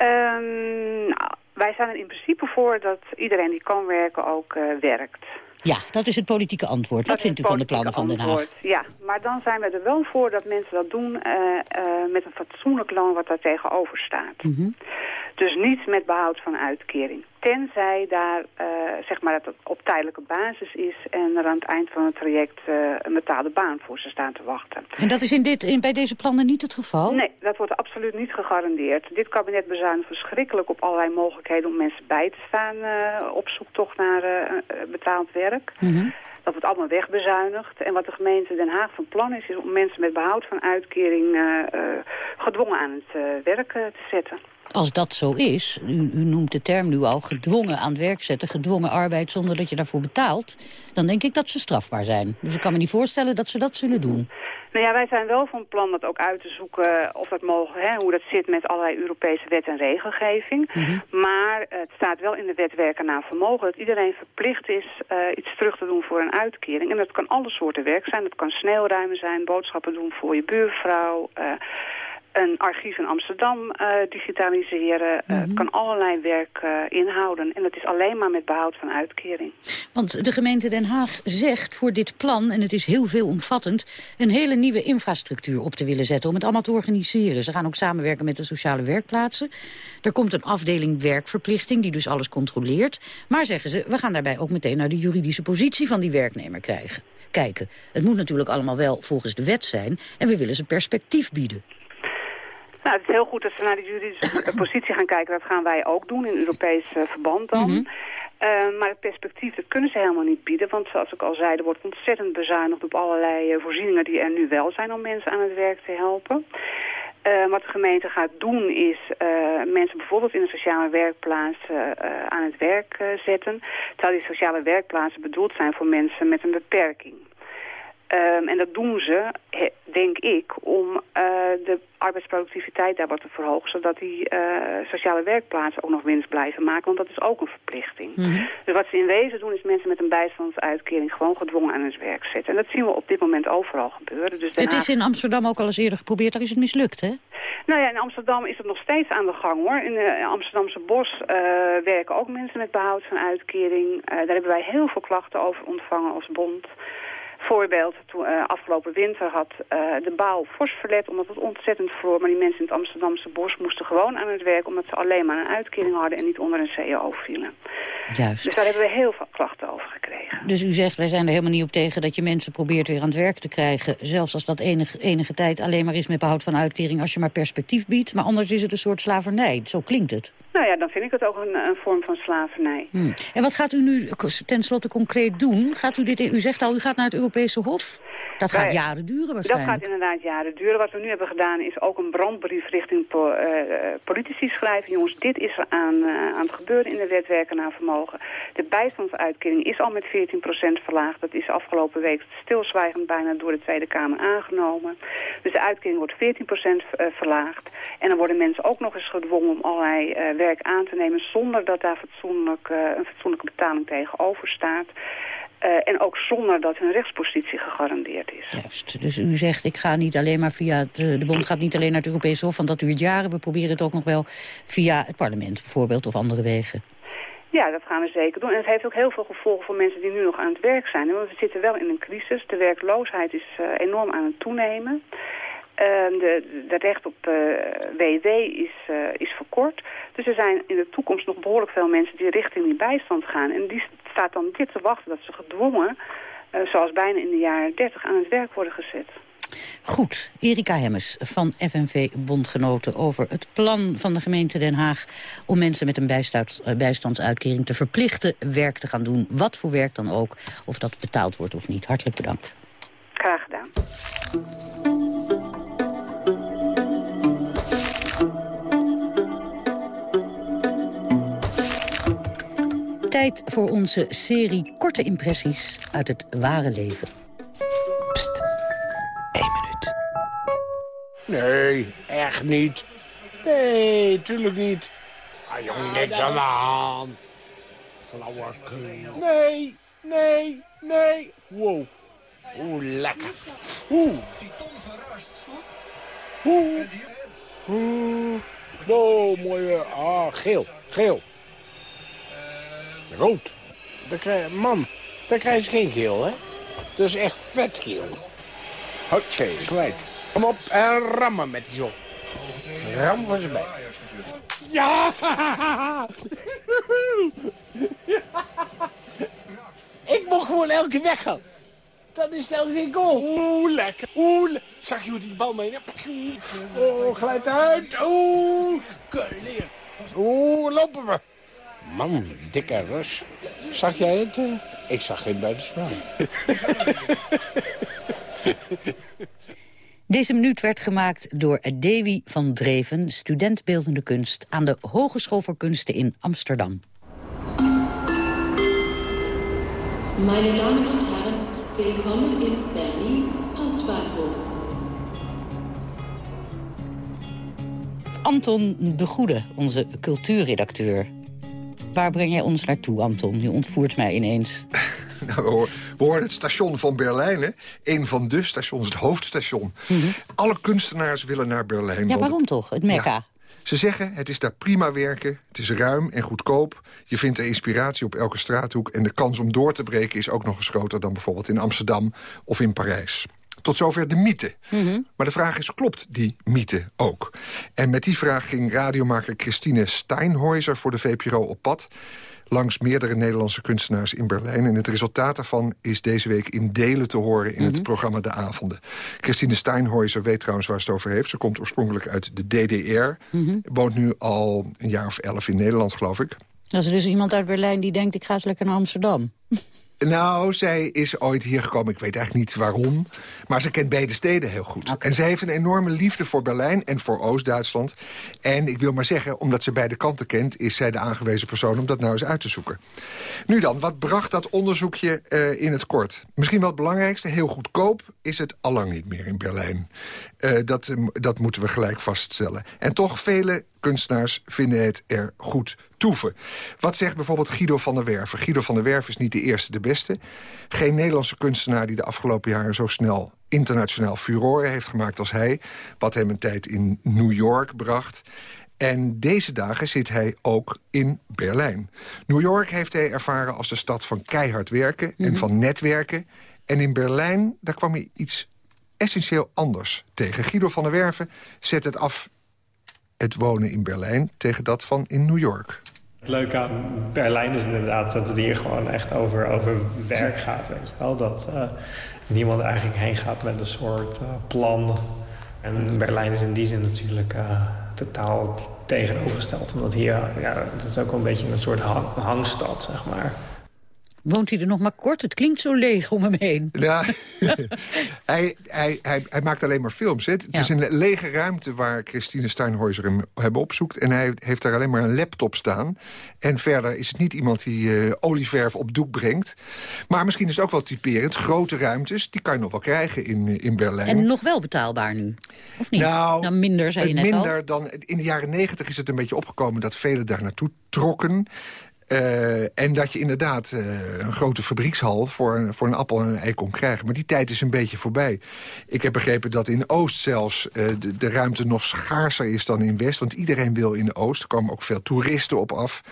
Um, nou, wij zijn er in principe voor dat iedereen die kan werken ook uh, werkt. Ja, dat is het politieke antwoord. Wat vindt u van de plannen van Den Haag? Ja, maar dan zijn we er wel voor dat mensen dat doen uh, uh, met een fatsoenlijk loon wat daar tegenover staat. Mm -hmm. Dus niet met behoud van uitkering. Tenzij daar, uh, zeg maar, dat het op tijdelijke basis is... en er aan het eind van het traject uh, een betaalde baan voor ze staan te wachten. En dat is in dit, in, bij deze plannen niet het geval? Nee, dat wordt absoluut niet gegarandeerd. Dit kabinet bezuinigt verschrikkelijk op allerlei mogelijkheden... om mensen bij te staan uh, op zoektocht naar betaald werk. Mm -hmm. Dat wordt allemaal wegbezuinigd. En wat de gemeente Den Haag van plan is... is om mensen met behoud van uitkering gedwongen aan het werk te zetten. Als dat zo is, u, u, noemt de term nu al, gedwongen aan het werk zetten, gedwongen arbeid zonder dat je daarvoor betaalt, dan denk ik dat ze strafbaar zijn. Dus ik kan me niet voorstellen dat ze dat zullen doen. Nou ja, wij zijn wel van plan dat ook uit te zoeken of dat mogen, hè, hoe dat zit met allerlei Europese wet en regelgeving. Mm -hmm. Maar het staat wel in de wet werken naar vermogen dat iedereen verplicht is uh, iets terug te doen voor een uitkering. En dat kan alle soorten werk zijn. Dat kan sneeuwruimen zijn, boodschappen doen voor je buurvrouw. Uh, een archief in Amsterdam uh, digitaliseren. Uh, kan allerlei werk uh, inhouden. En dat is alleen maar met behoud van uitkering. Want de gemeente Den Haag zegt voor dit plan, en het is heel veelomvattend... een hele nieuwe infrastructuur op te willen zetten om het allemaal te organiseren. Ze gaan ook samenwerken met de sociale werkplaatsen. Er komt een afdeling werkverplichting die dus alles controleert. Maar zeggen ze, we gaan daarbij ook meteen naar de juridische positie van die werknemer krijgen. Kijken, het moet natuurlijk allemaal wel volgens de wet zijn... en we willen ze perspectief bieden. Nou, het is heel goed dat ze naar de juridische positie gaan kijken. Dat gaan wij ook doen in Europees uh, verband dan. Mm -hmm. uh, maar het perspectief, dat kunnen ze helemaal niet bieden. Want zoals ik al zei, er wordt ontzettend bezuinigd op allerlei uh, voorzieningen die er nu wel zijn om mensen aan het werk te helpen. Uh, wat de gemeente gaat doen is uh, mensen bijvoorbeeld in een sociale werkplaats uh, aan het werk zetten. Terwijl die sociale werkplaatsen bedoeld zijn voor mensen met een beperking. Um, en dat doen ze, he, denk ik, om uh, de arbeidsproductiviteit daar wat te verhogen. Zodat die uh, sociale werkplaatsen ook nog winst blijven maken. Want dat is ook een verplichting. Mm -hmm. Dus wat ze in wezen doen is mensen met een bijstandsuitkering gewoon gedwongen aan het werk zetten. En dat zien we op dit moment overal gebeuren. Dus het is in Amsterdam ook al eens eerder geprobeerd. Daar is het mislukt, hè? Nou ja, in Amsterdam is het nog steeds aan de gang, hoor. In de Amsterdamse bos uh, werken ook mensen met behoud van uitkering. daar hebben wij heel veel klachten over ontvangen als bond voorbeeld. Toen, uh, afgelopen winter had uh, de bouw fors verlet omdat het ontzettend vroor. Maar die mensen in het Amsterdamse bos moesten gewoon aan het werk... omdat ze alleen maar een uitkering hadden en niet onder een CEO vielen. Juist. Dus daar hebben we heel veel klachten over gekregen. Dus u zegt, wij zijn er helemaal niet op tegen dat je mensen probeert weer aan het werk te krijgen. Zelfs als dat enige, enige tijd alleen maar is met behoud van uitkering... als je maar perspectief biedt. Maar anders is het een soort slavernij. Zo klinkt het. Nou ja, dan vind ik het ook een, een vorm van slavernij. Hmm. En wat gaat u nu tenslotte concreet doen? Gaat u, dit, u zegt al, u gaat naar het Europese Hof. Dat gaat Wij, jaren duren waarschijnlijk. Dat gaat inderdaad jaren duren. Wat we nu hebben gedaan is ook een brandbrief richting po, uh, politici schrijven. Jongens, dit is er aan, uh, aan het gebeuren in de wet werken naar vermogen. De bijstandsuitkering is al met 14% verlaagd. Dat is afgelopen week stilzwijgend bijna door de Tweede Kamer aangenomen. Dus de uitkering wordt 14% verlaagd. En dan worden mensen ook nog eens gedwongen om allerlei werk aan te nemen... zonder dat daar fatsoenlijk, een fatsoenlijke betaling tegenover staat. Uh, en ook zonder dat hun rechtspositie gegarandeerd is. Juist. Dus u zegt, ik ga niet alleen maar via... Het, de bond gaat niet alleen naar het Europese Hof, want dat duurt jaren. We proberen het ook nog wel via het parlement bijvoorbeeld of andere wegen. Ja, dat gaan we zeker doen. En het heeft ook heel veel gevolgen voor mensen die nu nog aan het werk zijn. Want we zitten wel in een crisis. De werkloosheid is uh, enorm aan het toenemen. Uh, de, de recht op WW is, uh, is verkort. Dus er zijn in de toekomst nog behoorlijk veel mensen die richting die bijstand gaan. En die staat dan dit te wachten dat ze gedwongen, zoals bijna in de jaren 30, aan het werk worden gezet. Goed, Erika Hemmers van FNV Bondgenoten over het plan van de gemeente Den Haag... om mensen met een bijstands, bijstandsuitkering te verplichten werk te gaan doen. Wat voor werk dan ook, of dat betaald wordt of niet. Hartelijk bedankt. Graag gedaan. Tijd voor onze serie korte impressies uit het ware leven. Pst, één minuut. Nee, echt niet. Nee, tuurlijk niet. Ah, jong, niks aan de hand. Flauwekul. Nee, nee, nee. Wow. Oeh, lekker. Oeh. Oeh. Oeh. Wow, mooi. Ah, geel, geel. Rood. Dan krijg, man, dan krijg je geen geel, hè? Dat is echt vet geel. Oké, gelijk. Kom op en rammen met die zo. Ram van ze bij. Ja! Ik mocht gewoon elke weg gaan. Dat is elke geen goal. Oeh, lekker. Oeh, le Zag je hoe die bal mee? Oh, glijdt uit. Oeh, leer. Oeh, lopen we. Man, dikke rus. Zag jij het? Uh? Ik zag geen buitenspel. Deze minuut werd gemaakt door Dewi van Dreven, student beeldende kunst... aan de Hogeschool voor Kunsten in Amsterdam. Meine Damen und Herren, willkommen in Berlin Hauptbahnhof. Anton de Goede, onze cultuurredacteur. Waar breng jij ons naartoe, Anton? Je ontvoert mij ineens. Nou, we, horen het station van Berlijn, hè? Een van de stations, het hoofdstation. Alle kunstenaars willen naar Berlijn. Mhm. Ja, waarom toch? Het Mekka. Ja. Ze zeggen, het is daar prima werken, het is ruim en goedkoop. Je vindt er inspiratie op elke straathoek... en de kans om door te breken is ook nog eens groter... dan bijvoorbeeld in Amsterdam of in Parijs. Tot zover de mythe. Maar de vraag is, klopt die mythe ook? En met die vraag ging radiomaker Christine Steinhäuser voor de VPRO op pad langs meerdere Nederlandse kunstenaars in Berlijn. En het resultaat daarvan is deze week in delen te horen... in het programma De Avonden. Christine Steinhäuser weet trouwens waar ze het over heeft. Ze komt oorspronkelijk uit de DDR. Woont nu al een jaar of elf in Nederland, geloof ik. Dat is dus iemand uit Berlijn die denkt, ik ga eens lekker naar Amsterdam. Nou, zij is ooit hier gekomen. Ik weet eigenlijk niet waarom. Maar ze kent beide steden heel goed. En ze heeft een enorme liefde voor Berlijn en voor Oost-Duitsland. En ik wil maar zeggen, omdat ze beide kanten kent... is zij de aangewezen persoon om dat nou eens uit te zoeken. Nu dan, wat bracht dat onderzoekje eh, in het kort? Misschien wel het belangrijkste, heel goedkoop is het allang niet meer in Berlijn. Eh, dat, eh, dat moeten we gelijk vaststellen. En toch, vele kunstenaars vinden het er goed toeven. Wat zegt bijvoorbeeld Guido van der Werven? Guido van der Werven is niet de eerste, de beste. Geen Nederlandse kunstenaar die de afgelopen jaren zo snel internationaal furore heeft gemaakt als hij. Wat hem een tijd in New York bracht. En deze dagen zit hij ook in Berlijn. New York heeft hij ervaren als de stad van keihard werken en van netwerken. En in Berlijn, daar kwam hij iets essentieel anders tegen. Guido van der Werven zet het af, het wonen in Berlijn... tegen dat van in New York. Het leuke aan Berlijn is inderdaad dat het hier gewoon echt over, over werk gaat. Weet je wel? Dat eh, niemand eigenlijk heen gaat met een soort eh, plan. En Berlijn is in die zin natuurlijk eh, totaal tegenovergesteld. Omdat hier, ja, het is ook wel een beetje een soort hang, hangstad, zeg maar. Woont hij er nog maar kort? Het klinkt zo leeg om hem heen. Ja, hij, hij, hij, hij maakt alleen maar films. Hè. Het Ja. is een lege ruimte waar Christine Steinhäuser hem hebben opzoekt. En hij heeft daar alleen maar een laptop staan. En verder is het niet iemand die eh, olieverf op doek brengt. Maar misschien is het ook wel typerend. Grote ruimtes, die kan je nog wel krijgen in, eh, in Berlijn. En nog wel betaalbaar nu? Of niet? Nou, minder, zei je het net minder al. dan in de jaren negentig is het een beetje opgekomen dat velen daar naartoe trokken. Eh, en dat je inderdaad eh, een grote fabriekshal voor, voor een appel en een ei kon krijgen. Maar die tijd is een beetje voorbij. Ik heb begrepen dat in Oost zelfs eh, de, de ruimte nog schaarser is dan in West. Want iedereen wil in Oost. Er komen ook veel toeristen op af.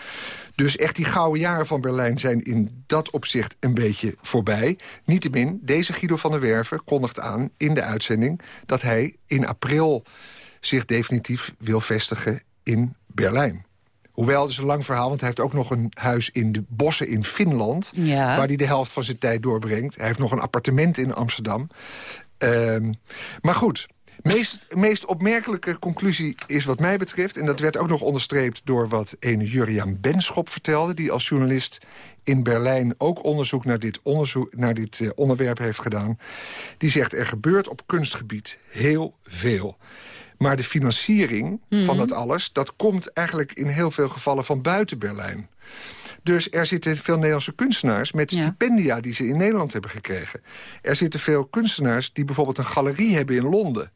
Dus echt die gouden jaren van Berlijn zijn in dat opzicht een beetje voorbij. Niettemin, deze Guido van der Werven kondigt aan in de uitzending... dat hij in april zich definitief wil vestigen in Berlijn. Hoewel, het is een lang verhaal, want hij heeft ook nog een huis in de bossen in Finland... Ja. waar hij de helft van zijn tijd doorbrengt. Hij heeft nog een appartement in Amsterdam. Ehm, maar goed, meest, meest opmerkelijke conclusie is wat mij betreft... en dat werd ook nog onderstreept door wat ene Juriaan Benschop vertelde... die als journalist in Berlijn ook onderzoek naar dit, onderzoek, naar dit eh, onderwerp heeft gedaan. Die zegt, er gebeurt op kunstgebied heel veel. Maar de financiering van Mhm. dat alles... dat komt eigenlijk in heel veel gevallen van buiten Berlijn. Dus er zitten veel Nederlandse kunstenaars met stipendia die ze in Nederland hebben gekregen. Er zitten veel kunstenaars die bijvoorbeeld een galerie hebben in Londen.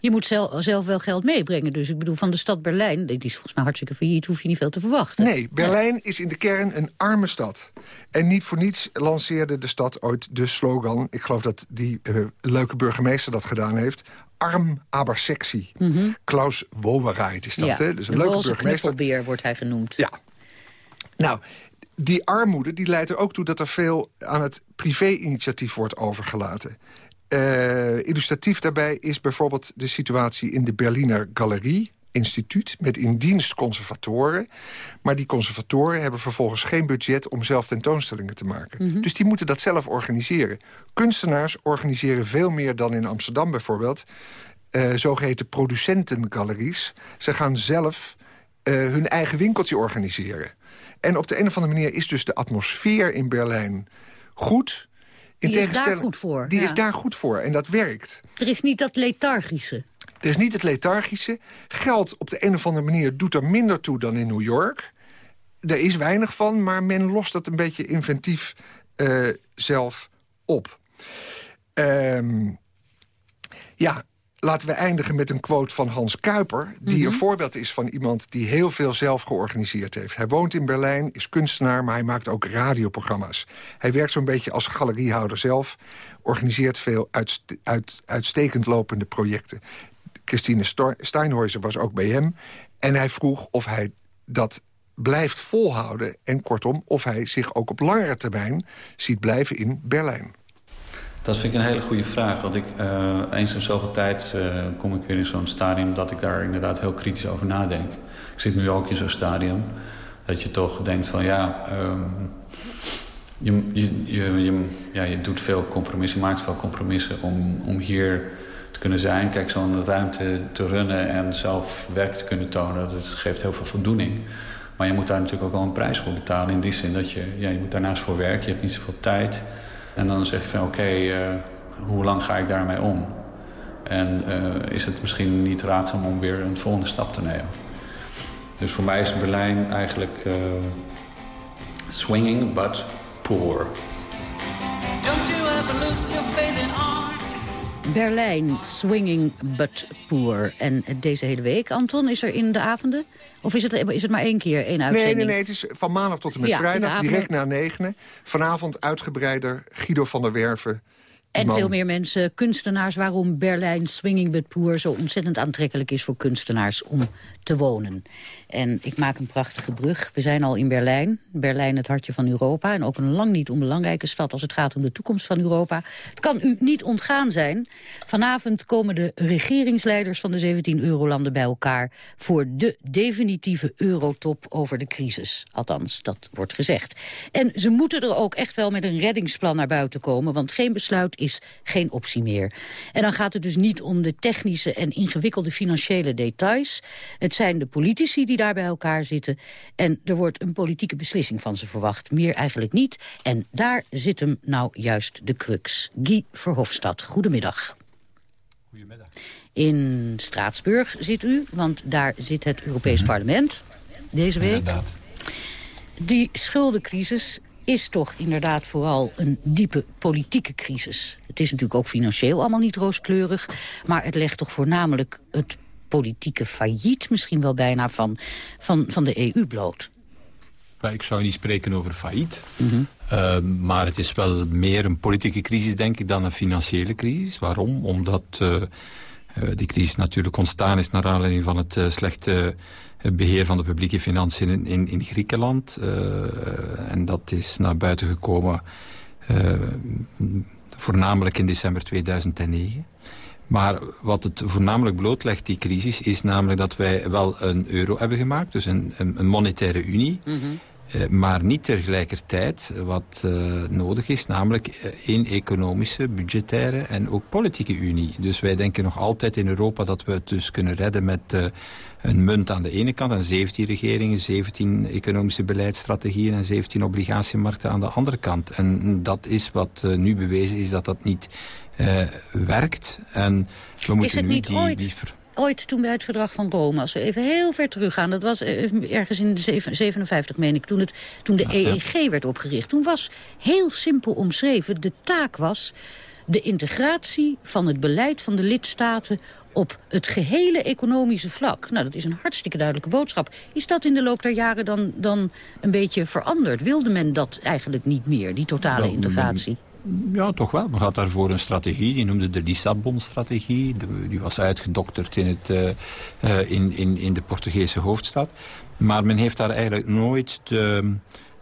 Je moet zelf, zelf wel geld meebrengen. Dus ik bedoel, van de stad Berlijn, die is volgens mij hartstikke failliet... hoef je niet veel te verwachten. Nee, Berlijn is in de kern een arme stad. En niet voor niets lanceerde de stad ooit de slogan... ik geloof dat die eh, leuke burgemeester dat gedaan heeft... arm aber sexy. Klaus Wowereit is dat, Mhm. ja. hè? Dus een leuke burgemeester. wordt hij genoemd. Ja. Nou, die armoede die leidt er ook toe dat er veel aan het privé-initiatief wordt overgelaten. Eh, illustratief daarbij is bijvoorbeeld de situatie in de Berliner Galerie instituut met in dienst conservatoren. Maar die conservatoren hebben vervolgens geen budget om zelf tentoonstellingen te maken. Mhm. Dus die moeten dat zelf organiseren. Kunstenaars organiseren veel meer dan in Amsterdam bijvoorbeeld... eh zogeheten producentengaleries. Ze gaan zelf eh, hun eigen winkeltje organiseren. En op de een of andere manier is dus de atmosfeer in Berlijn goed. In Die is daar goed voor, Die ja. is daar goed voor en dat werkt. Er is niet dat lethargische. Er is niet het lethargische. Geld op de een of andere manier doet er minder toe dan in New York. Er is weinig van, maar men lost dat een beetje inventief eh, zelf op. Ehm, ja, laten we eindigen met een quote van Hans Kuiper... die Mhm. een voorbeeld is van iemand die heel veel zelf georganiseerd heeft. Hij woont in Berlijn, is kunstenaar, maar hij maakt ook radioprogramma's. Hij werkt zo'n beetje als galeriehouder zelf... organiseert veel uitste- uit, uitstekend lopende projecten. Christine Steinhäuser was ook bij hem. En hij vroeg of hij dat blijft volhouden... en kortom, of hij zich ook op langere termijn ziet blijven in Berlijn. Dat vind ik een hele goede vraag. Want ik, eh, eens in zoveel tijd eh, kom ik weer in zo'n stadium... dat ik daar inderdaad heel kritisch over nadenk. Ik zit nu ook in zo'n stadium dat je toch denkt van ja... ehm, je, je, je, ja, je doet veel compromissen, maakt veel compromissen om, om hier kunnen zijn. Kijk, zo'n ruimte te runnen en zelf werk te kunnen tonen... dat geeft heel veel voldoening. Maar je moet daar natuurlijk ook wel een prijs voor betalen. In die zin dat je, ja, je moet daarnaast voor werken, je hebt niet zoveel tijd... En dan zeg je van oké, eh, hoe lang ga ik daarmee om? En eh, is het misschien niet raadzaam om weer een volgende stap te nemen? Dus voor mij is Berlijn eigenlijk eh, swinging but poor. Berlijn, swinging but poor. En deze hele week, Anton, is er in de avonden? Of is het, is het maar één keer, één Nee, uitzending? nee, nee, het is van maandag tot en met Ja, vrijdag, direct na negenen. Vanavond uitgebreider Guido van der Werven. En veel meer mensen, kunstenaars, waarom Berlijn Swinging but Poor zo ontzettend aantrekkelijk is voor kunstenaars om te wonen. En ik maak een prachtige brug. We zijn al in Berlijn. Berlijn het hartje van Europa. En ook een lang niet onbelangrijke stad als het gaat om de toekomst van Europa. Het kan u niet ontgaan zijn. Vanavond komen de regeringsleiders van de 17 eurolanden bij elkaar... voor de definitieve eurotop over de crisis. Althans, dat wordt gezegd. En ze moeten er ook echt wel met een reddingsplan naar buiten komen... want geen besluit is geen optie meer. En dan gaat het dus niet om de technische en ingewikkelde financiële details. Het zijn de politici die daar bij elkaar zitten. En er wordt een politieke beslissing van ze verwacht. Meer eigenlijk niet. En daar zit hem nou juist de crux. Guy Verhofstadt, goedemiddag. Goedemiddag. In Straatsburg zit u, want daar zit het Europees Parlement deze week. Inderdaad. Die schuldencrisis is toch inderdaad vooral een diepe politieke crisis. Het is natuurlijk ook financieel allemaal niet rooskleurig... maar het legt toch voornamelijk het politieke failliet... misschien wel bijna van, van, van de EU bloot. Ik zou niet spreken over failliet. Uh, maar het is wel meer een politieke crisis, denk ik, dan een financiële crisis. Waarom? Omdat uh, uh, die crisis natuurlijk ontstaan is... naar aanleiding van het uh, slechte beheer van de publieke financiën in, in, in Griekenland. Uh, en dat is naar buiten gekomen uh, voornamelijk in december 2009. Maar wat het voornamelijk blootlegt, die crisis, is namelijk dat wij wel een euro hebben gemaakt. Dus een, een monetaire unie. -hmm. Uh, maar niet tegelijkertijd wat uh, nodig is, namelijk één economische, budgettaire en ook politieke unie. Dus wij denken nog altijd in Europa dat we het dus kunnen redden met een munt aan de ene kant en 17 regeringen, 17 economische beleidsstrategieën en 17 obligatiemarkten aan de andere kant. En dat is wat nu bewezen is dat dat niet uh, werkt. En we moeten is het nu niet die, ooit, die... ooit toen bij het verdrag van Rome, als we even heel ver teruggaan, dat was uh, ergens in de 57, meen ik, toen, het, toen de EEG werd opgericht. Toen was heel simpel omschreven, de taak was de integratie van het beleid van de lidstaten op het gehele economische vlak. Nou, dat is een hartstikke duidelijke boodschap. Is dat in de loop der jaren dan, dan een beetje veranderd? Wilde men dat eigenlijk niet meer, die totale integratie? Ja, toch wel. Men had daarvoor een strategie, die noemde de Lissabon-strategie. Die was uitgedokterd in, het, uh, uh, in, in, in de Portugese hoofdstad. Maar men heeft daar eigenlijk nooit de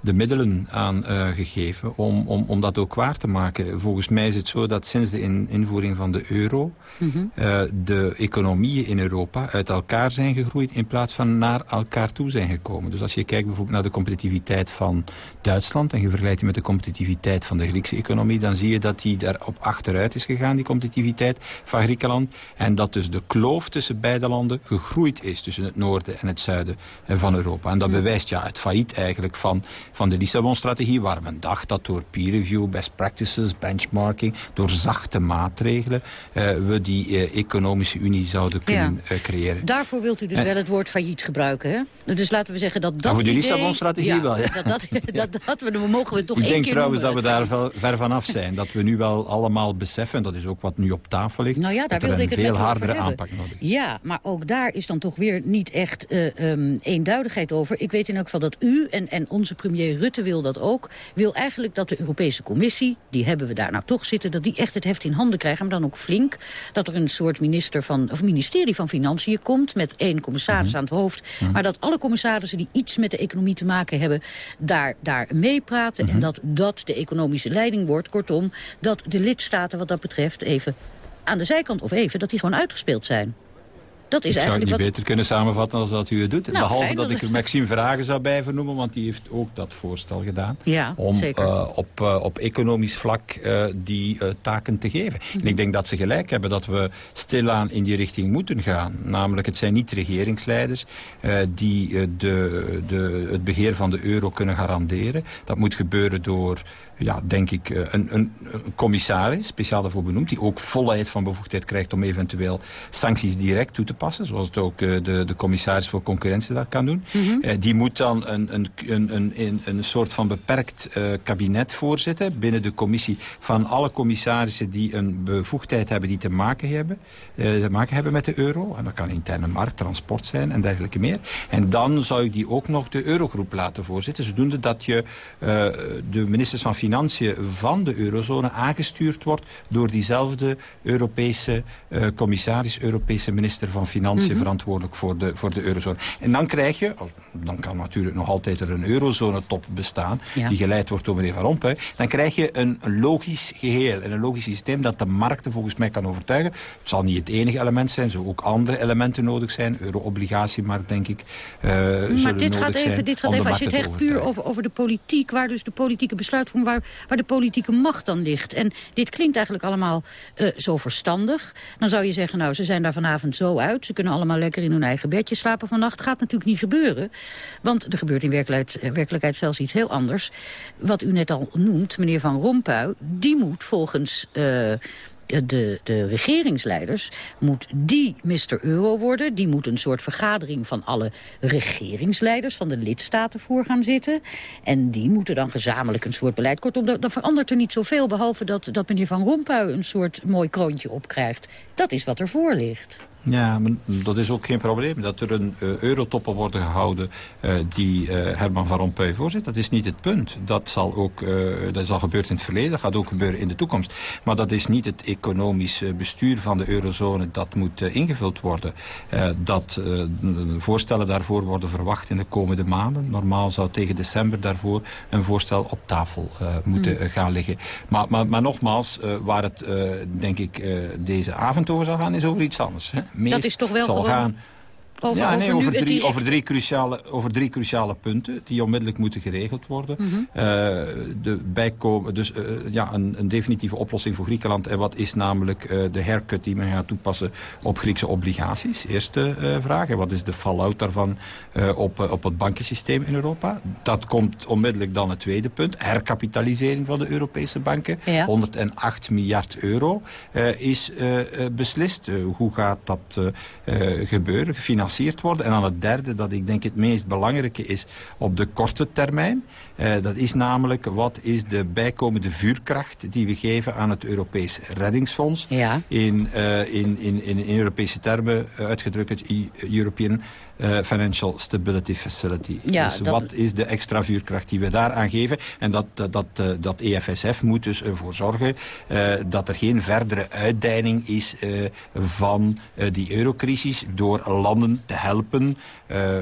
de middelen aan uh, gegeven om, om, om dat ook waar te maken. Volgens mij is het zo dat sinds de in, invoering van de euro... Mm -hmm. uh, de economieën in Europa uit elkaar zijn gegroeid... in plaats van naar elkaar toe zijn gekomen. Dus als je kijkt bijvoorbeeld naar de competitiviteit van Duitsland... en je vergelijkt die met de competitiviteit van de Griekse economie... dan zie je dat die daar op achteruit is gegaan, die competitiviteit van Griekenland. En dat dus de kloof tussen beide landen gegroeid is... tussen het noorden en het zuiden van Europa. En dat bewijst ja, het failliet eigenlijk van van de Lissabon-strategie, waar men dacht dat door peer review, best practices, benchmarking, door zachte maatregelen, uh, we die uh, economische unie zouden kunnen ja. uh, creëren. Daarvoor wilt u dus en, wel het woord failliet gebruiken, hè? Dus laten we zeggen dat dat voor de idee, Lissabon-strategie ja, wel, ja. Dat, dat, dat, dat, we, dan mogen we toch Ik één denk keer trouwens dat we daar wel ver vanaf zijn. Dat we nu wel allemaal beseffen, dat is ook wat nu op tafel ligt, Nou ja, daar dat wilde een ik het veel hardere aanpak nodig is. Ja, maar ook daar is dan toch weer niet echt eh, ehm, eenduidigheid over. Ik weet in elk geval dat u en, en onze premier Rutte wil dat ook. Wil eigenlijk dat de Europese Commissie, die hebben we daar nou toch zitten... dat die echt het heft in handen krijgen, maar dan ook flink. Dat er een soort minister van, of ministerie van Financiën komt... met één commissaris Mhm. aan het hoofd. Maar dat alle commissarissen die iets met de economie te maken hebben... daar, daar meepraten Mhm. en dat dat de economische leiding wordt. Kortom, dat de lidstaten wat dat betreft even aan de zijkant of even... dat die gewoon uitgespeeld zijn. Dat is ik zou het eigenlijk niet wat... beter kunnen samenvatten als dat u het doet. Nou, Behalve fijn dat dat- ik er Maxime Vragen zou bij vernoemen, want die heeft ook dat voorstel gedaan. Ja, om eh, op, eh, op economisch vlak eh, die taken te geven. Mhm. En ik denk dat ze gelijk hebben dat we stilaan in die richting moeten gaan. Namelijk, het zijn niet regeringsleiders die de, de, het beheer van de euro kunnen garanderen. Dat moet gebeuren door ja, denk ik, een, een, een commissaris, speciaal daarvoor benoemd, die ook volheid van bevoegdheid krijgt om eventueel sancties direct toe te passen, zoals het ook eh, de, de commissaris voor concurrentie dat kan doen. Mhm. Eh, die moet dan een, een, een, een, een, soort van beperkt eh, kabinet voorzitten binnen de commissie van alle commissarissen die een bevoegdheid hebben die te maken hebben, te maken hebben met de euro. En dat kan interne markt, transport zijn en dergelijke meer. En dan zou ik die ook nog de eurogroep laten voorzitten, zodoende dat je de ministers van Financiën van de eurozone aangestuurd wordt door diezelfde Europese commissaris, Europese minister van Financiën Mhm. verantwoordelijk voor de, voor de eurozone. En dan krijg je, dan kan natuurlijk nog altijd er een eurozone-top bestaan, Ja. die geleid wordt door meneer Van Rompuy, dan krijg je een logisch geheel en een logisch systeem dat de markten volgens mij kan overtuigen. Het zal niet het enige element zijn, er zullen ook andere elementen nodig zijn. Euro-obligatiemarkt, denk ik, eh Maar dit gaat even, dit gaat even als je het echt puur over, over de politiek... waar dus de politieke besluitvorming, waar, waar de politieke macht dan ligt. En dit klinkt eigenlijk allemaal eh, zo verstandig. Dan zou je zeggen, nou, ze zijn daar vanavond zo uit. Ze kunnen allemaal lekker in hun eigen bedje slapen vannacht. Gaat natuurlijk niet gebeuren. Want er gebeurt in werkelijkheid, werkelijkheid zelfs iets heel anders. Wat u net al noemt, meneer Van Rompuy... die moet volgens... eh, de, de regeringsleiders, moet die Mr. Euro worden. Die moet een soort vergadering van alle regeringsleiders van de lidstaten voor gaan zitten. En die moeten dan gezamenlijk een soort beleid. Kortom, dan verandert er niet zoveel, behalve dat, dat meneer Van Rompuy een soort mooi kroontje opkrijgt. Dat is wat er voor ligt. Ja, maar dat is ook geen probleem. Dat er een uh, eurotoppen worden gehouden uh, die uh, Herman van Rompuy voorzit, dat is niet het punt. Dat, zal ook, dat is al gebeurd in het verleden, dat gaat ook gebeuren in de toekomst. Maar dat is niet het economisch bestuur van de eurozone dat moet ingevuld worden. dat voorstellen daarvoor worden verwacht in de komende maanden. Normaal zou tegen december daarvoor een voorstel op tafel moeten mm. gaan liggen. Maar, maar, maar nogmaals, waar het denk ik deze avond over zal gaan, is over iets anders. Hè? Dat is toch wel zal gewoon gaan over, ja, nee, over, drie, over, drie cruciale, over drie cruciale punten die onmiddellijk moeten geregeld worden. Mhm. Mm -hmm. uh, de bijkomen, dus uh, ja, een, een, definitieve oplossing voor Griekenland. En wat is namelijk uh, de haircut die men gaat toepassen op Griekse obligaties? Eerste vraag. En wat is de fallout daarvan op, op het bankensysteem in Europa? Dat komt onmiddellijk dan het tweede punt. Herkapitalisering van de Europese banken. Ja. 108 miljard euro is beslist. hoe gaat dat gebeuren? Gefinancierd worden. En dan het derde, dat ik denk het meest belangrijke is op de korte termijn. Uh, dat is namelijk, wat is de bijkomende vuurkracht die we geven aan het Europees Reddingsfonds? Ja. In, uh, in, in, in Europese termen uh, uitgedrukt het European Financial Stability Facility. Ja, dus dat... wat is de extra vuurkracht die we daaraan geven? En dat, dat, dat EFSF moet dus ervoor zorgen dat er geen verdere uitdijning is van die eurocrisis door landen te helpen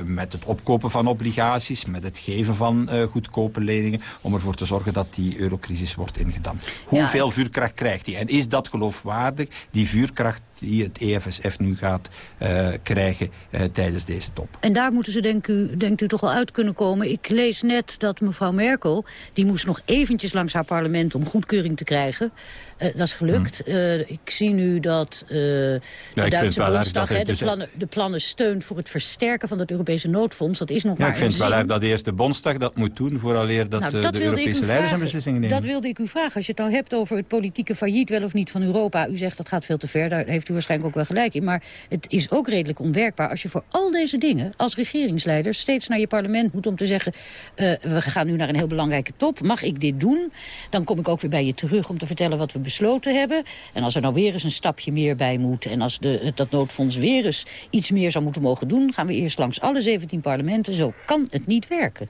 met het opkopen van obligaties, met het geven van goedkope leningen, om ervoor te zorgen dat die eurocrisis wordt ingedamd. Hoeveel vuurkracht krijgt hij? En is dat geloofwaardig, die vuurkracht die het EFSF nu gaat uh, krijgen uh, tijdens deze top. En daar moeten ze, denk u, denkt u, toch wel uit kunnen komen. Ik lees net dat mevrouw Merkel, die moest nog eventjes langs haar parlement om goedkeuring te krijgen. Uh, dat is gelukt. Hmm. Uh, ik zie nu dat uh, de ja, Duitse Bondsdag de, dus plannen, de plannen steunt voor het versterken van het Europese noodfonds. Dat is nog ja, maar ik vind een wel erg dat de eerste Bondsdag dat moet doen... vooraleer dat, nou, dat de Europese leiders vragen. een beslissing nemen. Dat wilde ik u vragen. Als je het nou hebt over het politieke failliet wel of niet van Europa. U zegt dat gaat veel te ver, daar heeft u waarschijnlijk ook wel gelijk in. Maar het is ook redelijk onwerkbaar als je voor al deze dingen... als regeringsleider steeds naar je parlement moet om te zeggen... Uh, we gaan nu naar een heel belangrijke top. Mag ik dit doen? Dan kom ik ook weer bij je terug om te vertellen wat we besloten hebben. En als er nou weer eens een stapje meer bij moet... en als de, dat noodfonds weer eens iets meer zou moeten mogen doen... gaan we eerst langs alle 17 parlementen. Zo kan het niet werken.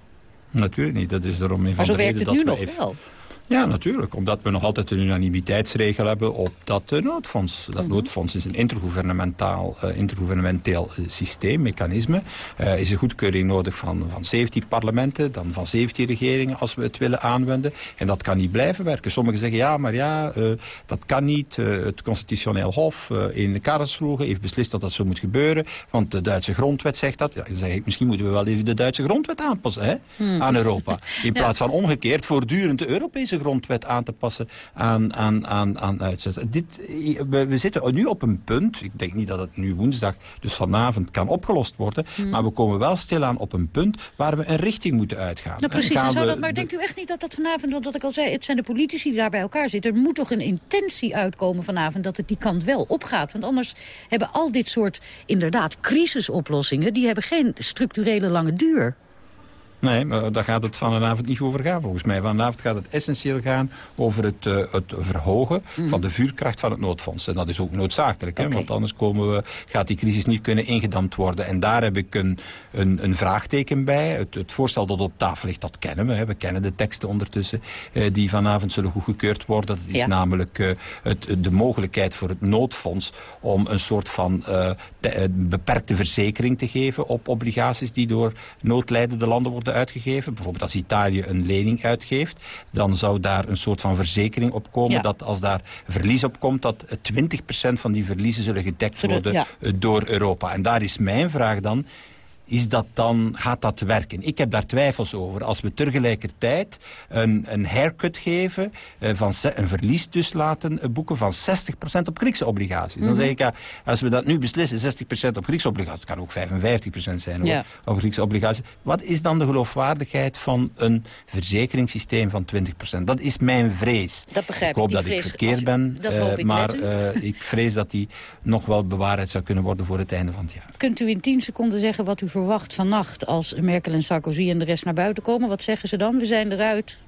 Natuurlijk niet. Dat is daarom een maar van zo de werkt reden het dat nu we nog even... wel. Ja, natuurlijk. Omdat we nog altijd een unanimiteitsregel hebben op dat uh, noodfonds. Dat Mhm. noodfonds is een intergouvernementaal, uh, intergouvernementeel uh, systeem, mechanisme. Uh, is een goedkeuring nodig van, van 17 parlementen, dan van 17 regeringen als we het willen aanwenden. En dat kan niet blijven werken. Sommigen zeggen ja, maar ja, uh, dat kan niet. Het constitutioneel hof in Karlsruhe heeft beslist dat dat zo moet gebeuren. Want de Duitse grondwet zegt dat. Ja, dan zeg ik, misschien moeten we wel even de Duitse grondwet aanpassen hè, Hmm. aan Europa. In plaats van omgekeerd voortdurend de Europese grondwet aan te passen aan, aan, aan, aan uitzetten. Dit, we, we zitten nu op een punt, ik denk niet dat het nu woensdag, dus vanavond kan opgelost worden, Hmm. maar we komen wel stilaan op een punt waar we een richting moeten uitgaan. Nou, precies. En zou dat, maar de- denkt u echt niet dat dat vanavond, want wat ik al zei... het zijn de politici die daar bij elkaar zitten. Er moet toch een intentie uitkomen vanavond dat het die kant wel opgaat. Want anders hebben al dit soort, inderdaad, crisisoplossingen... die hebben geen structurele lange duur. Nee, maar daar gaat het vanavond niet over gaan volgens mij. Vanavond gaat het essentieel gaan over het, uh, het verhogen Mhm. van de vuurkracht van het noodfonds. En dat is ook noodzakelijk, hè, want anders komen we, gaat die crisis niet kunnen ingedamd worden. En daar heb ik een, een, een vraagteken bij. Het, het voorstel dat op tafel ligt, dat kennen we. Hè. We kennen de teksten ondertussen uh, die vanavond zullen goedgekeurd worden. Dat is Ja. namelijk uh, het, de mogelijkheid voor het noodfonds om een soort van te, beperkte verzekering te geven op obligaties die door noodlijdende landen worden uitgegeven. Bijvoorbeeld als Italië een lening uitgeeft, dan zou daar een soort van verzekering op komen. Ja. Dat als daar verlies op komt, dat 20% van die verliezen zullen gedekt worden ja. door Europa. En daar is mijn vraag dan, is dat dan, gaat dat werken? Ik heb daar twijfels over. Als we tegelijkertijd een, een haircut geven, eh, van een verlies dus laten eh, boeken van 60% op Griekse obligaties. Dan Mhm. zeg ik, ja, als we dat nu beslissen, 60% op Griekse obligaties, het kan ook 55% zijn Ja. op Griekse obligaties. Wat is dan de geloofwaardigheid van een verzekeringssysteem van 20%? Dat is mijn vrees. Dat begrijp ik hoop dat vrees, ik verkeerd u- ben, eh, ik maar ik vrees dat die nog wel bewaarheid zou kunnen worden voor het einde van het jaar. Kunt u in 10 seconden zeggen wat u verwacht vannacht... als Merkel en Sarkozy en de rest naar buiten komen? Wat zeggen ze dan? We zijn eruit.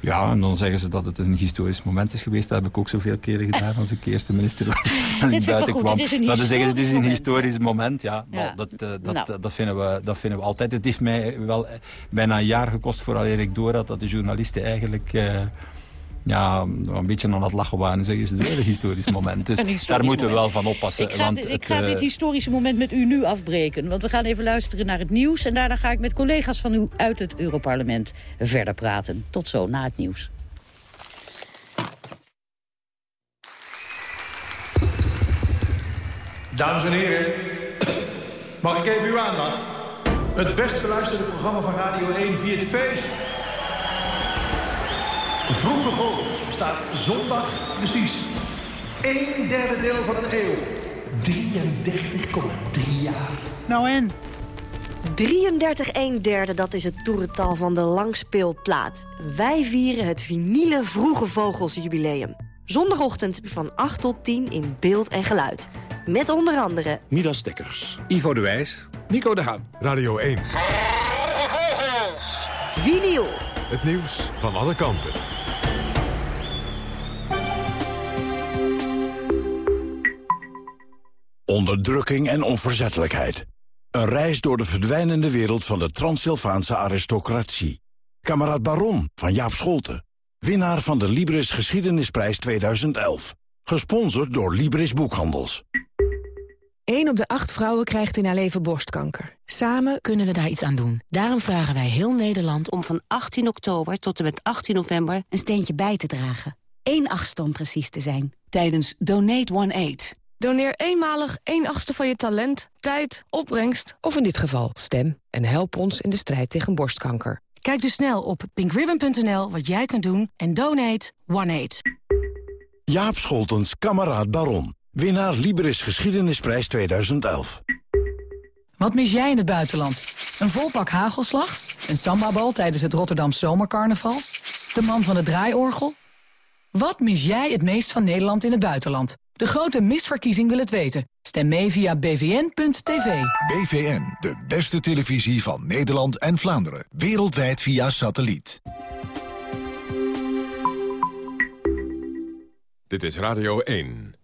Ja, en dan zeggen ze dat het een historisch moment is geweest. Dat heb ik ook zoveel keren gedaan als ik eerste minister was. Als ik buiten kwam. Dat ze zeggen, het is een historisch moment. Ja, Ja. Nou, dat, eh, dat, Nou. eh, dat, vinden we, dat vinden we altijd. Het heeft mij wel bijna een jaar gekost voordat ik door had dat de journalisten eigenlijk... eh, ja, een beetje aan het lachen waren en zeggen, is het wel een historisch moment. Dus historisch daar moeten we wel van oppassen. Ik ga, want dit- ik het, ga eh, dit historische moment met u nu afbreken. Want we gaan even luisteren naar het nieuws. En daarna ga ik met collega's van u uit het Europarlement verder praten. Tot zo, na het nieuws. Dames en heren, mag ik even uw aandacht? Het best beluisterde programma van Radio 1 viert feest. Vroege Vogels bestaat zondag precies een derde deel van een eeuw. 33,3 jaar. Nou en? 33 1 derde, dat is het toerental van de langspeelplaat. Wij vieren het vinyle Vroege Vogels jubileum. Zondagochtend van 8 tot 10 in beeld en geluid. Met onder andere Midas Stickers, Ivo de Wijs, Nico de Haan. Radio 1. vinyl. Het nieuws van alle kanten. Onderdrukking en onverzettelijkheid. Een reis door de verdwijnende wereld van de Transsylvaanse aristocratie. Kamerad Baron van Jaap Scholten. Winnaar van de Libris Geschiedenisprijs 2011. Gesponsord door Libris Boekhandels. 1 op de 8 vrouwen krijgt in haar leven borstkanker. Samen kunnen we daar iets aan doen. Daarom vragen wij heel Nederland om van 18 oktober tot en met 18 november een steentje bij te dragen. 1 achtste om precies te zijn. Tijdens Donate One Eight. Doneer eenmalig 1 achtste van je talent, tijd, opbrengst... of in dit geval stem en help ons in de strijd tegen borstkanker. Kijk dus snel op pinkribbon.nl wat jij kunt doen en donate One Eight. Jaap Scholtens, kameraad Baron. Winnaar Liberis Geschiedenisprijs 2011. Wat mis jij in het buitenland? Een volpak hagelslag? Een sambabal tijdens het Rotterdam Zomercarnaval? De man van het draaiorgel? Wat mis jij het meest van Nederland in het buitenland? De grote misverkiezing wil het weten. Stem mee via bvn.tv. BVN, de beste televisie van Nederland en Vlaanderen. Wereldwijd via satelliet. Dit is Radio 1.